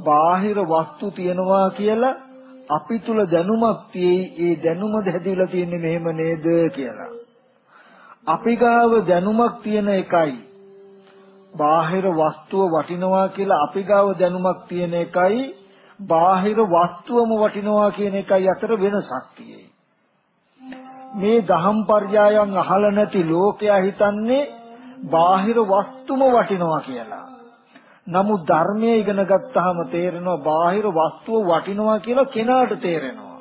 බාහිර වස්තු තියනවා කියලා අපි තුල දැනුමක් තියෙයි. ඒ දැනුම දැහැදිලා තියෙන්නේ මෙහෙම නේද කියලා. අපි ගාව දැනුමක් තියෙන එකයි. බාහිර වස්තුව වටිනවා කියලා අපි ගාව දැනුමක් තියෙන එකයි. බාහිර වස්තුවම වටිනවා කියන එකයි අතර වෙනසක් තියෙයි. මේ දහම් පර්යායන් අහලා නැති ලෝකයා හිතන්නේ බාහිර වස්තුම වටිනවා කියලා. නමුත් ධර්මයේ ඉගෙන ගත්තාම තේරෙනවා බාහිර වස්තුව වටිනවා කියලා කෙනාට තේරෙනවා.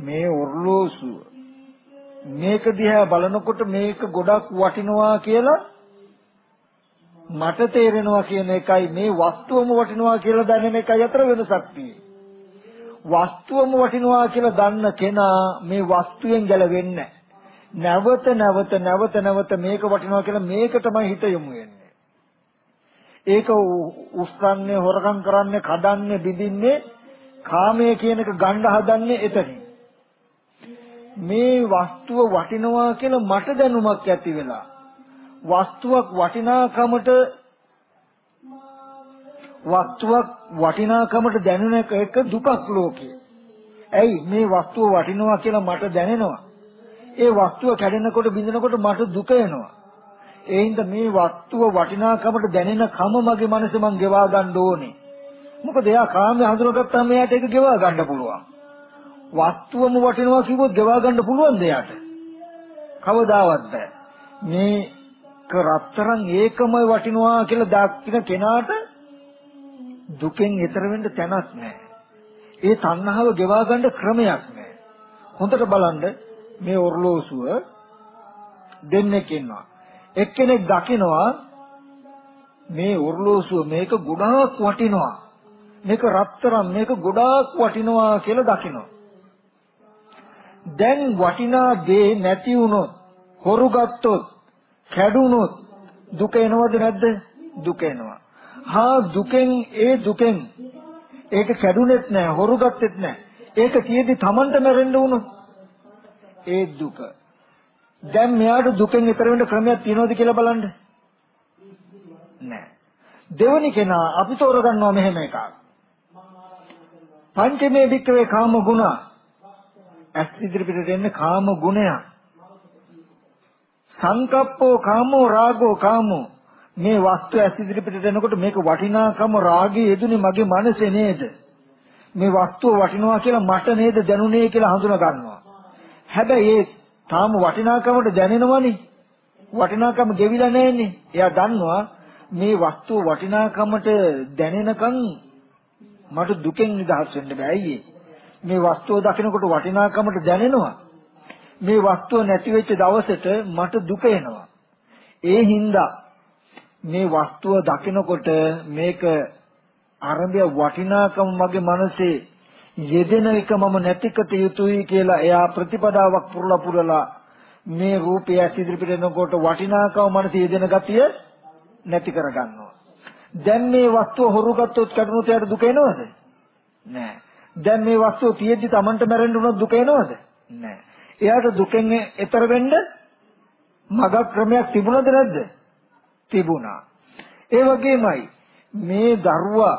මේ ඔර්ලෝසුව මේක දිහා බලනකොට මේක ගොඩක් වටිනවා කියලා මට තේරෙනවා කියන එකයි මේ වස්තුවම වටිනවා කියලා දැනෙන එකයි අතර වෙනසක් වස්තුවම වටිනවා කියලා දන්න කෙනා මේ වස්තුවෙන් ගැලවෙන්නේ නැවත නැවත නැවත නැවත මේක වටිනවා කියලා මේක තමයි හිත යොමු වෙන්නේ. ඒක උස්සන්නේ හොරකම් කරන්නේ කඩන්නේ බිඳින්නේ කාමයේ කියන එක ගන්න හදන්නේ එතනින්. මේ වස්තුව වටිනවා කියලා මට දැනුමක් ඇති වෙලා වස්තුවක් වටිනාකමට වස්තුවක් වටිනාකමට දැනෙන එක දුකක් ලෝකේ. ඇයි මේ වස්තුව වටිනවා කියලා මට දැනෙනවා. ඒ වස්තුව කැඩෙනකොට බිඳෙනකොට මට දුක එනවා. ඒ හින්දා මේ වස්තුව වටිනාකමට දැනෙන කම මගේ මනසේ මං ගෙවා ගන්න ඕනේ. මොකද එයා කාමයේ හඳුනගත්තාම එයාට ඒක ගෙවා ගන්න පුළුවන්. වස්තුවම වටිනවා කිව්වොත් ගෙවා ගන්න පුළුවන්ද එයාට? කවදාවත් බෑ. මේක රත්තරන් ඒකමයි වටිනවා කියලා දක්ින කෙනාට දුකෙන් ඈතර වෙන්න තැනක් නැහැ. ඒ තණ්හාව ගෙවා ගන්න ක්‍රමයක් නැහැ. හොඳට බලන්න මේ ඔර්ලෝසුව දෙන්නෙක් ඉන්නවා. එක්කෙනෙක් දකිනවා මේ ඔර්ලෝසුව මේක ගොඩාක් වටිනවා. මේක රත්තරන් මේක ගොඩාක් වටිනවා කියලා දකිනවා. දැන් වටිනා දේ නැති වුණොත් හොරු ගත්තොත් කැඩුනොත් දුක එනවද නැද්ද දුක එනවා හා දුකෙන් ඒ දුකෙන්. ඒක කැඩුනෙත් නැහැ හොරු ගත්තෙත් නැහැ ඒක කියෙදි Tamanට මැරෙන්න වුණොත් ඒ දුක. දැන් මෙයාට දුකෙන් ඈතර වෙන්න ක්‍රමයක් තියනවද කියලා බලන්න. නැහැ දෙවනි කෙනා අපි තෝරගන්නවා මෙහෙම එකක්. පංචමේ වික්‍රේ කාම ගුණා. ඇස් ඉදිරිපිටට එන්නේ කාම ගුණයක්. සංකප්පෝ කාමෝ රාගෝ කාමෝ. මේ වස්තු ඇස් ඉදිරිපිටට එනකොට මේක වටිනාකම රාගයේ යෙදුනේ මගේ මනසේ නේද? මේ වස්තුව වටිනවා කියලා මට නේද දැනුනේ කියලා හඳුනා ගන්නවා. හැබැයි ඒ තාම වටිනාකමට දැනෙනවනේ. වටිනාකම ගෙවිලා නැන්නේ. එයා දන්නවා මේ වස්තුව වටිනාකමට දැනෙනකන් මට දුකෙන් නිදහස් වෙන්න බෑ අයියේ. මේ වස්තුව දකිනකොට වටිනාකමට දැනෙනවා. මේ වස්තුව නැති වෙච්ච දවසට මට දුක එනවා. ඒ හින්දා මේ වස්තුව දකිනකොට මේක ආරම්භය වටිනාකම මගේ මනසේ යෙදෙන එක මම නැතිකට යුතුයි කියලා එයා ප්‍රතිපදාවක් පුරලා පුරලා මේ රූපය ඉදිරිපිට එනකොට වටිනාකම මනසේ යෙදෙන ගතිය නැති කරගන්නවා. දැන් මේ වස්තුව හොරු ගත්තොත් කඩනොත් යාට දුක එනවද? නෑ. දැන් මේ වස්තුව තියෙද්දි Tamanට මැරෙන්න උනොත් දුක එනවද? නෑ. එයාට දුකෙන් එතර වෙන්න මග ක්‍රමයක් තිබුණද නැද්ද? තිබුණා. ඒ වගේමයි මේ දරුවා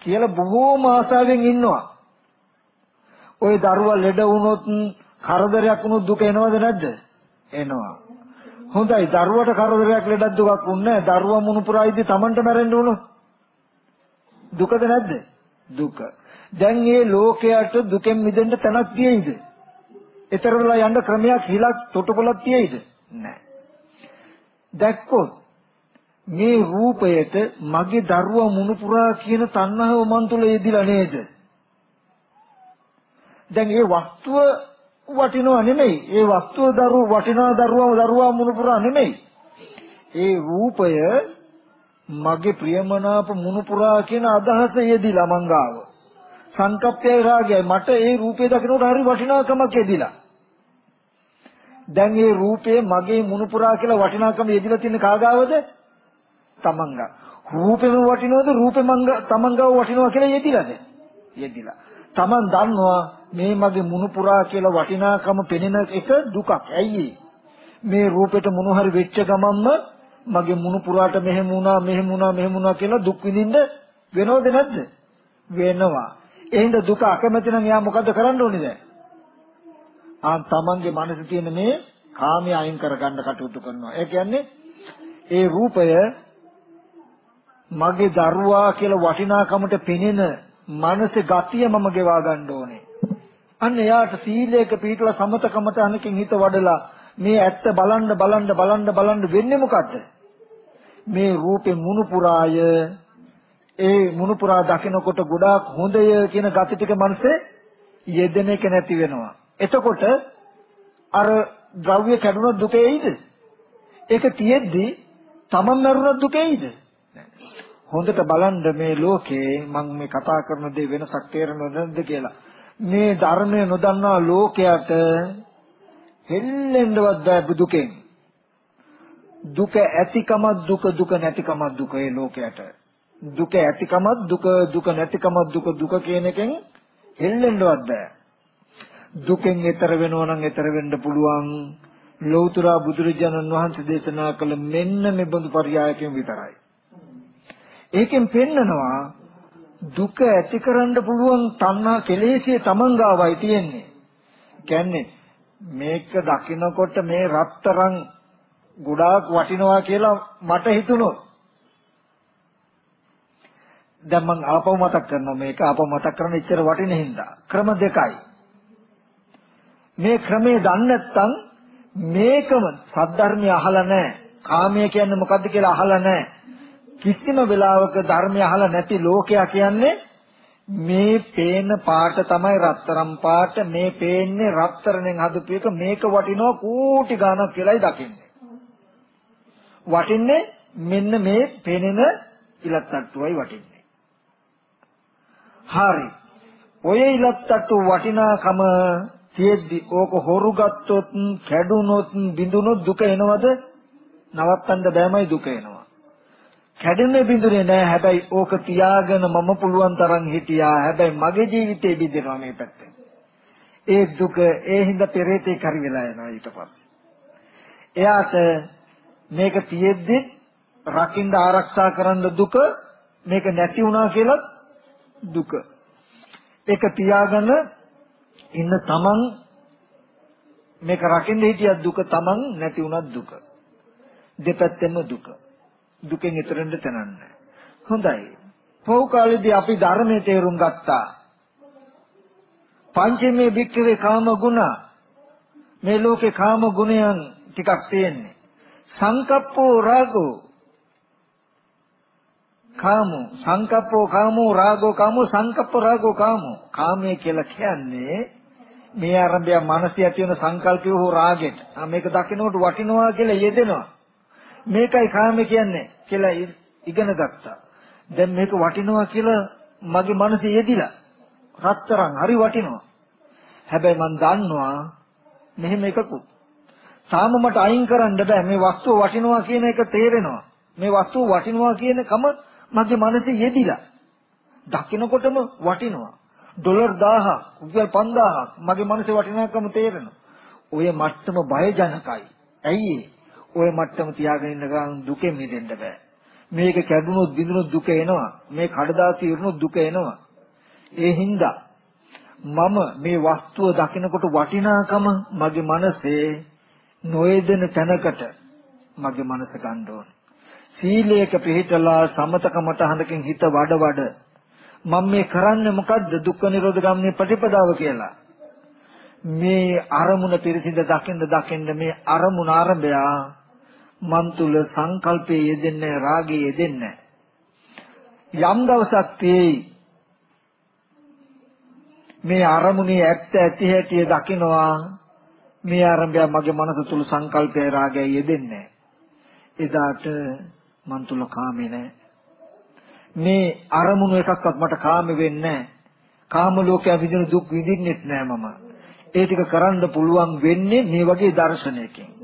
කියලා බොහෝම ආසාවෙන් ඉන්නවා. ওই දරුවා ලෙඩ වුණොත් කරදරයක් වුණොත් දුක එනවද නැද්ද? එනවා. හොඳයි දරුවට කරදරයක් ලෙඩක් දුකක් වුන්නේ නැහැ. දරුවා මුණුපුරා ඉදි Tamanට මැරෙන්න උනොත් දුකද නැද්ද? දුක. දැන් මේ ලෝකයට දුකෙන් මිදෙන්න තැනක් තියෙයිද? ඊතරවල යන්න ක්‍රමයක් හිලක් තොටුපළක් තියෙයිද? නැහැ. දැක්කොත් මේ රූපයට මගේ දරුවා මුණුපුරා කියන තණ්හාව මන් තුල යෙදිලා නේද? දැන් මේ වස්තුව වටිනව නෙමෙයි. ඒ වස්තුව දරුව වටිනා දරුවා දරුවා මුණුපුරා නෙමෙයි. ඒ රූපය මගේ ප්‍රියමනාප මුණුපුරා කියන අදහස යෙදිලා මංගාව. සංකප්පයයි රාගයයි මට ඒ රූපේ දකිනකොට හරි වටිනාකමක් යෙදිලා. දැන් මේ රූපේ මගේ මුණුපුරා කියලා වටිනාකම යෙදිලා තියෙන කාගාවද? තමන්ගා. රූපෙම වටිනවද රූපේ මංග තමන්ගාව වටිනවා කියලා යෙදිලාද? යෙදිලා. තමන් දන්නවා මේ මගේ මුණුපුරා කියලා වටිනාකම පෙනෙන එක දුකක්. ඇයි මේ රූපෙට මොන හරි වෙච්ච ගමන්ම මගේ මුණුපුරාට මෙහෙම වුණා මෙහෙම වුණා මෙහෙම වුණා කියලා දුක් විඳින්න වෙනවද නැද්ද? වෙනවා. එහෙනම් දුක අකමැති නම් එයා මොකද කරන්න ඕනේ දැන්? ආ තමන්ගේ මනසේ තියෙන මේ කාමයේ අයින් කරගන්න කටයුතු කරනවා. ඒ කියන්නේ ඒ රූපය මගේ දරුවා කියලා වටිනාකමට පෙනෙන මනසේ ගතිය මම ගෙවා ගන්න ඕනේ. අන්න එයාට සීලයක පිළිපදලා සමතකමත අනකින් හිත වඩලා මේ ඇත්ත බලන්න බලන්න බලන්න බලන්න වෙන්නේ මොකද්ද? මේ රූපේ මුණුපුරාය ඒ මුණුපුරා දකිනකොට ගොඩාක් හොඳය කියන gati ටික මනසේ යෙදෙන එක නැති වෙනවා. එතකොට අර ද්‍රව්‍ය කැඩුණොත් දුක එයිද? ඒක තියෙද්දි තමන් මරුණොත් දුක එයිද? හොඳට බලන්න මේ ලෝකේ මම මේ කතා කරන දේ වෙනසක් තේරෙනවද නැද්ද කියලා. මේ ධර්මය නොදන්නා ලෝකයට හෙල්ලෙන්නවත් බෑ දුකෙන්. දුක ඇතිකමත් දුක දුක නැතිකමත් දුක ඒ ලෝකයට. දුක ඇතිකමත් දුක දුක නැතිකමත් දුක දුක කියන එකෙන් හෙල්ලෙන්නවත් බෑ. දුකෙන් එතර වෙනවා නම් එතර වෙන්න පුළුවන්. ලෞතර බුදුරජාණන් වහන්සේ දේශනා කළ මෙන්න මේ බඳු පරයයකින් විතරයි. ඒකෙන් පෙන්නනවා දුක ඇති කරන්න පුළුවන් තණ්හා කෙලෙසිය තමන් ගාවයි තියෙන්නේ. කියන්නේ මේක දකිනකොට මේ රත්තරන් ගොඩාක් වටිනවා කියලා මට හිතුණොත් දැන් මම ආපහු මතක් කරනවා මේක ආපහු මතක් කරන ඉච්චර වටින හින්දා. ක්‍රම දෙකයි. මේ ක්‍රමේ දන්නේ නැත්නම් මේකම සද්ධර්මය අහලා නැහැ. කාමය කියන්නේ මොකද්ද කියලා අහලා නැහැ. කිසිම වෙලාවක ධර්මය අහලා නැති ලෝකයා කියන්නේ මේ පේන පාට තමයි රත්තරම් පාට මේ පේන්නේ රත්තරණෙන් හදපු එක. මේක වටිනවා කෝටි ගණක් කියලායි දකින්නේ. වටින්නේ මෙන්න මේ පෙනෙන ඉලක්කට්ටුවයි වටින්නේ. හරි. ඔය ඉලක්කට්ටු වටිනාකම තියෙද්දි ඕක හොරු ගත්තොත් කැඩුනොත් බිඳුනොත් දුක එනවද? නවත්තන්න බෑමයි දුක එනවා. කැඩෙන්නේ බිඳුනේ නෑ. හැබැයි ඕක තියාගෙන මම පුළුවන් තරම් හිටියා. හැබැයි මගේ ජීවිතේ බිඳෙනවා මේ පැත්තෙන්. ඒ දුක ඒ හින්දා පෙරේතේ කරි වෙලා යනවා ඊට පස්සේ. එයාට මේක තියෙද්දි රකින්න ආරක්ෂා කරන්න දුක මේක නැති වුණා කියලා දුක. ඒක තියාගෙන ඉන්න තමන් මේක රකින්න හිටියත් දුක තමන් නැති වුණත් දුක. දෙපැත්තෙම දුක. දුකෙන් ඈතරෙන්න තනන්නේ. හොඳයි. පොහු කාලේදී අපි ධර්මයේ තේරුම් ගත්තා. පංචමේ වික්‍රේ කාම ගුණ මේ ලෝකේ කාම ගුණයන් ටිකක් තියෙන්නේ. සංකප්පෝ රාගෝ කාමෝ සංකප්පෝ කාමෝ රාගෝ කාමෝ සංකප්ප රාගෝ කාමෝ කාමයේ කියලා කියන්නේ මේ ආරම්භය මනසේ ඇති වෙන සංකල්පය හෝ රාගෙට. මේක දකින්නකොට වටිනවා කියලා යෙදෙනවා. මේකයි කාම කියන්නේ කියලා ඉගෙන ගත්තා. දැන් මේක වටිනවා කියලා මගේ මනසේ යෙදිලා. රත්තරන් හරි වටිනවා. හැබැයි මම දන්නවා මෙහෙම එකකුත්. තාම මට අයින් කරන්න බෑ මේ වස්තුව වටිනවා කියන එක තේරෙනවා. මේ වස්තුව වටිනවා කියන කම මගේ මනසේ යෙදිලා. දකින්නකොටම වටිනවා. ඩොලර් 1000ක්, රුපියල් 5000ක් මගේ මනසේ වටිනාකම තේරෙනවා. ඔය මට්ටම බයජනකයි. ඇයි ඒ? ওই මට්ටම තියාගෙන ඉන්න ගමන් දුකෙන් මිදෙන්න බෑ. මේක කැඩුනොත් බිඳුනොත් දුක එනවා. මේ කඩදාසි ඉරුනොත් දුක එනවා. ඒ හින්දා මම මේ වස්තුව දකිනකොට වටිනාකම මගේ මනසේ නොයදෙන තැනකට මගේ මනස ගන්න ඕන. සීලයක පිළිහිටලා සමතකමට හඳකින් හිත වඩ වඩ මම මේ කරන්නේ මොකද්ද දුක්ඛ නිරෝධ ගාමිනී ප්‍රතිපදාව කියලා. මේ අරමුණ පිරිසිඳ දකින්න දකින්න මේ අරමුණ ආරම්භය මන් තුල සංකල්පයේ යෙදෙන්නේ රාගයේ යෙදෙන්නේ යම් දවසක් තේයි මේ අරමුණේ ඇත්ත ඇති හැටි දකිනවා මේ ආරම්භය මගේ මනස තුල සංකල්පය රාගය යෙදෙන්නේ එදාට මන් තුල කාමේ නැහැ. මේ අරමුණු එකක්වත් මට කාම වෙන්නේ කාම ලෝකයේ විඳින දුක් විඳින්නෙත් නෑ මම. ඒ ටික කරන්න පුළුවන් වෙන්නේ මේ වගේ දර්ශනයකින්.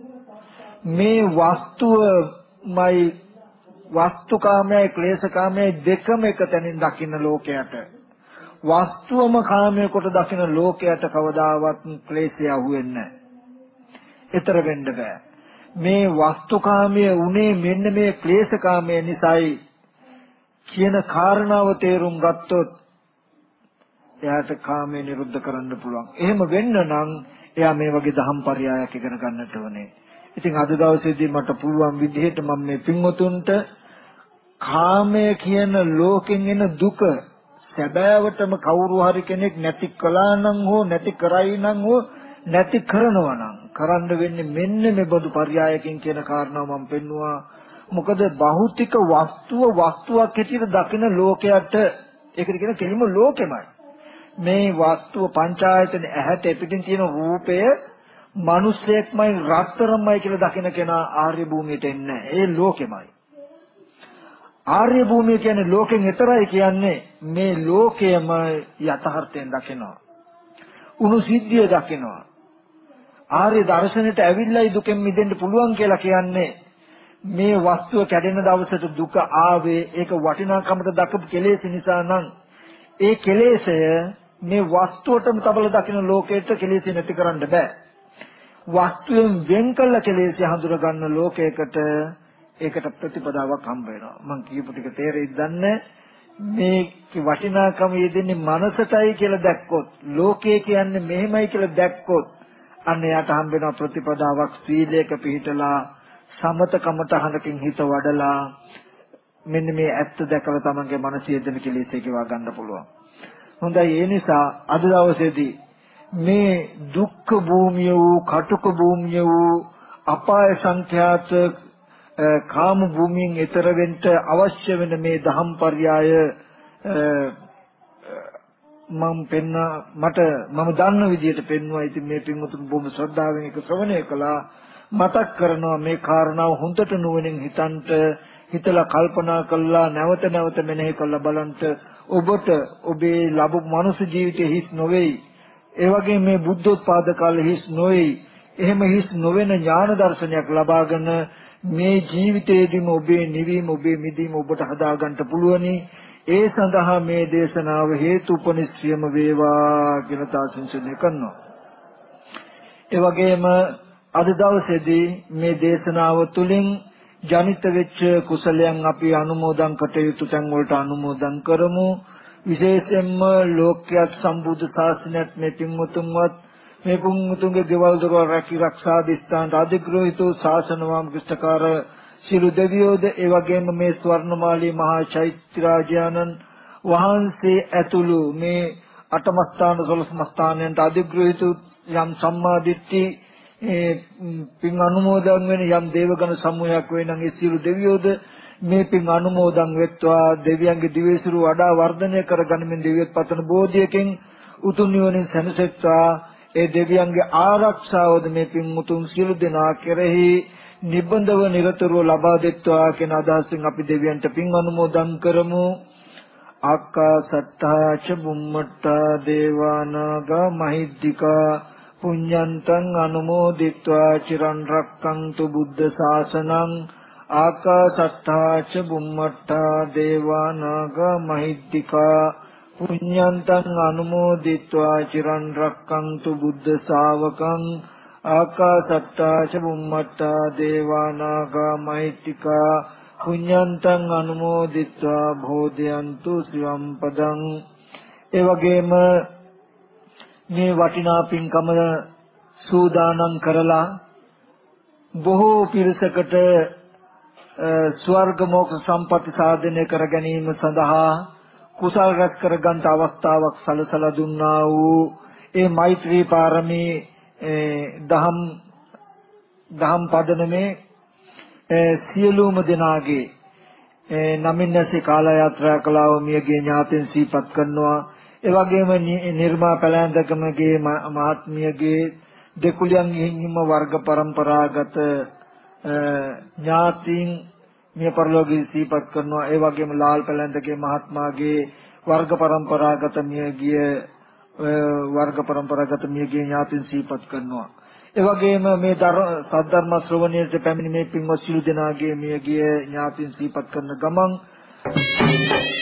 මේ වස්තුවමයි වස්තුකාමයයි ක්ලේශකාමයයි දෙකම එක තැනින් දකින්න ලෝකයට වස්තුවම කාමයේ කොට දකින්න ලෝකයට කවදාවත් ක්ලේශය අහුවෙන්නේ නැහැ. ඊතර වෙන්න බෑ. මේ වස්තුකාමයේ උනේ මෙන්න මේ ක්ලේශකාමයේ නිසායි කියන කාරණාව තේරුම් ගත්තොත් එයාට කාමයේ නිරුද්ධ කරන්න පුළුවන්. එහෙම වෙන්න නම් එයා මේ වගේ දහම් පරයයක් ඉගෙන ගන්නට ඕනේ. ඉතින් අද දවසේදී මට පුළුවන් විදිහට මම මේ පින්වතුන්ට කාමය කියන ලෝකෙන් එන දුක සැබෑවටම කවුරු හරි කෙනෙක් නැති කළා නම් හෝ නැති කරයි නම් හෝ නැති කරනවා නම් කරන්න වෙන්නේ මෙන්න මේ බඳු පරයයකින් කියන කාරණාව මම පෙන්නවා. මොකද භෞතික වස්තුව වස්තුවක් හැටියට දකින ලෝකයට ඒකට කියන කෙලිම ලෝකෙමයි. මේ වස්තුව පංචායතන ඇහැට පිටින් තියෙන රූපය මිනිස්සෙක්මයි රත්තරන්මයි කියලා දකින කෙනා ආර්ය භූමියට එන්නේ ඒ ලෝකෙමයි ආර්ය භූමිය කියන්නේ ලෝකෙන් එතරයි කියන්නේ මේ ලෝකයම යථාර්ථයෙන් දකිනවා. උණු සිද්ධිය දකිනවා. ආර්ය දර්ශනෙට ඇවිල්ලායි දුකෙන් මිදෙන්න පුළුවන් කියලා කියන්නේ මේ වස්තුව කැඩෙන දවසට දුක ආවේ ඒක වටිනාකමට දකපු කෙලෙස් නිසා නම් ඒ කෙලෙසය මේ වස්තුවටම තබල දකින ලෝකයට කෙලෙස් නැති කරන්න බෑ. වස්තුවෙන් වෙන් කළ කෙලෙස් හඳුර ගන්න ලෝකයකට ඒකට ප්‍රතිපදාවක් හම්බ වෙනවා. මම කියපු ටික තේරෙයිද දන්නේ මේ වටිනාකම යෙදෙන්නේ මනසටයි කියලා දැක්කොත් ලෝකය කියන්නේ මෙහෙමයි කියලා දැක්කොත් අන්න යාට හම්බ වෙන ප්‍රතිපදාවක් සීලයක පිළිතලා සමතකමට හනකින් හිත වඩලා මෙන්න මේ ඇත්ත දැකලා තමන්ගේ මනස යෙදෙන කෙලෙස් එකවා ගන්න පුළුවන්. හොඳයි ඒ නිසා අද දවසේදී මේ දුක්ඛ භූමිය වූ කටුක භූමිය වූ අපාය සංඛ්‍යාත කාම භූමියෙන් ඈතර වෙන්න අවශ්‍ය වෙන මේ දහම් පర్యాయ මම පෙන්න මට මම දන්න විදිහට පෙන්වුවා. ඉතින් මේ පින්වතුන් බොහොම ශ්‍රද්ධාවෙන් ඒක ශ්‍රවණය කළා. මතක් කරනවා මේ කාරණාව හොඳට නුවණින් හිතන්ට හිතලා කල්පනා කළා නැවත නැවත මෙනෙහි කළා බලන්ට. ඔබට ඔබේ ලැබු මනුෂ්‍ය ජීවිතයේ හිස් නොවේයි. ඒ වගේම මේ බුද්ධෝත්පාද කාලේ හිස් නොවේයි. එහෙම හිස් නොවන ඥාන දර්ශනයක් ලබාගෙන මේ ජීවිතයේදීම ඔබේ නිවීම ඔබේ මිදීම ඔබට හදාගන්න පුළුවනි. ඒ සඳහා මේ දේශනාව හේතු උපනිශ්‍රියම වේවා කියලා තාසින්සුනේ කරනවා. ඒ වගේම අද දවසේදී මේ දේශනාව තුළින් ජනිත වෙච්ච කුසලයන් අපි අනුමෝදන් කටයුතු තැන් වලට අනුමෝදන් කරමු. විශේෂයෙන්ම ලෝක්‍යත් සම්බුද්ධ ශාසනයත් මේ පින්වතුන්වත් මේ පුංතුන්ගේ ගෙවල් දොරවල් රැකී ආරක්ෂා දිස්ත්‍රාන්ත අධිග්‍රහිත ශාසනවාම ක්‍රිස්තකාර සිළු දෙවියෝද ඒ වගේම මේ ස්වර්ණමාලී මහා චෛත්‍යරාජානන් වහන්සේ ඇතුළු මේ අටමස්ථාන සොළොස්මස්ථානයන්ට අධිග්‍රහිත යම් සම්මාදිට්ඨි පින් අනුමෝදන් වෙන යම් දේවගණ සමූහයක් වේ නම් ඒ සියලු දෙවියෝද මේ පින් අනුමෝදන් වෙත්වා. දෙවියන්ගේ දිවේසුරු වඩා වර්ධනය කර ගනිමින් දෙවියන් පතන බෝධියකින් උතුම් නිවනින් සැනසෙත්වා. ඒ දෙවියන්ගේ ආරක්ෂාවද මේ පින්මුතුන් සියලු දෙනා කෙරෙහි නිබඳව නිරතුරුව ලබා දෙත්වා කියන අදහසින් අපි දෙවියන්ට පින් අනුමෝදන් කරමු. ආකාසත්තා ච බුම්මට්ටා දේවානාග මහිද්దికා පුඤ්ඤන්තං අනුමෝදිත්වා. චිරන් රක්කන්තු බුද්ධ ශාසනං ආකාසත්තා ච බුම්මට්ටා දේවානාග මහිද්దికා පුඤ්ඤන්තං අනුමෝදිත්වා චිරන් රක්කන්තු බුද්ධ ශාවකං ආකාසට්ටා ච බුම්මට්ටා දේවා නාග මෛත්‍තිකා පුඤ්ඤන්තං අනුමෝදිත්වා භෝදයන්තු සිවම් පදං ඒ වගේම මේ වටිනා පින්කම සූදානම් කරලා බොහෝ පිරිසකට ස්වර්ග මොක්ෂ සම්පatti සාධනය කර ගැනීම සඳහා කුසල් රැස් කරගන්න අවස්ථාවක් සලසලා දුන්නා වූ ඒ මෛත්‍රී පාරමී දහම් දහම් පදනමේ සියලුම දෙනාගේ නමින් නැසී කාල යාත්‍රා කළාව මියගේ ඥාතීන් සිහිපත් කරනවා. ඒ වගේම නිර්මා පැලැන්දකමගේ මහත්මියගේ දෙකුලියන් හිමිම වර්ග પરම්පරාගත ඥාතීන් මිය පරලෝකී සිහිපත් කරනවා ඒ වගේම ලාල් පැලැන්තගේ මහත්මයාගේ වර්ග પરම්පරාගත මියගිය වර්ග પરම්පරාගත මියගිය ඥාතින් සිහිපත් කරනවා ඒ වගේම මේ සද්ධර්ම ශ්‍රවණයට පැමිණි මේ පින්වත් සිළු දෙනාගේ මියගිය ඥාතින් සිහිපත් කරන ගමන් Thank you.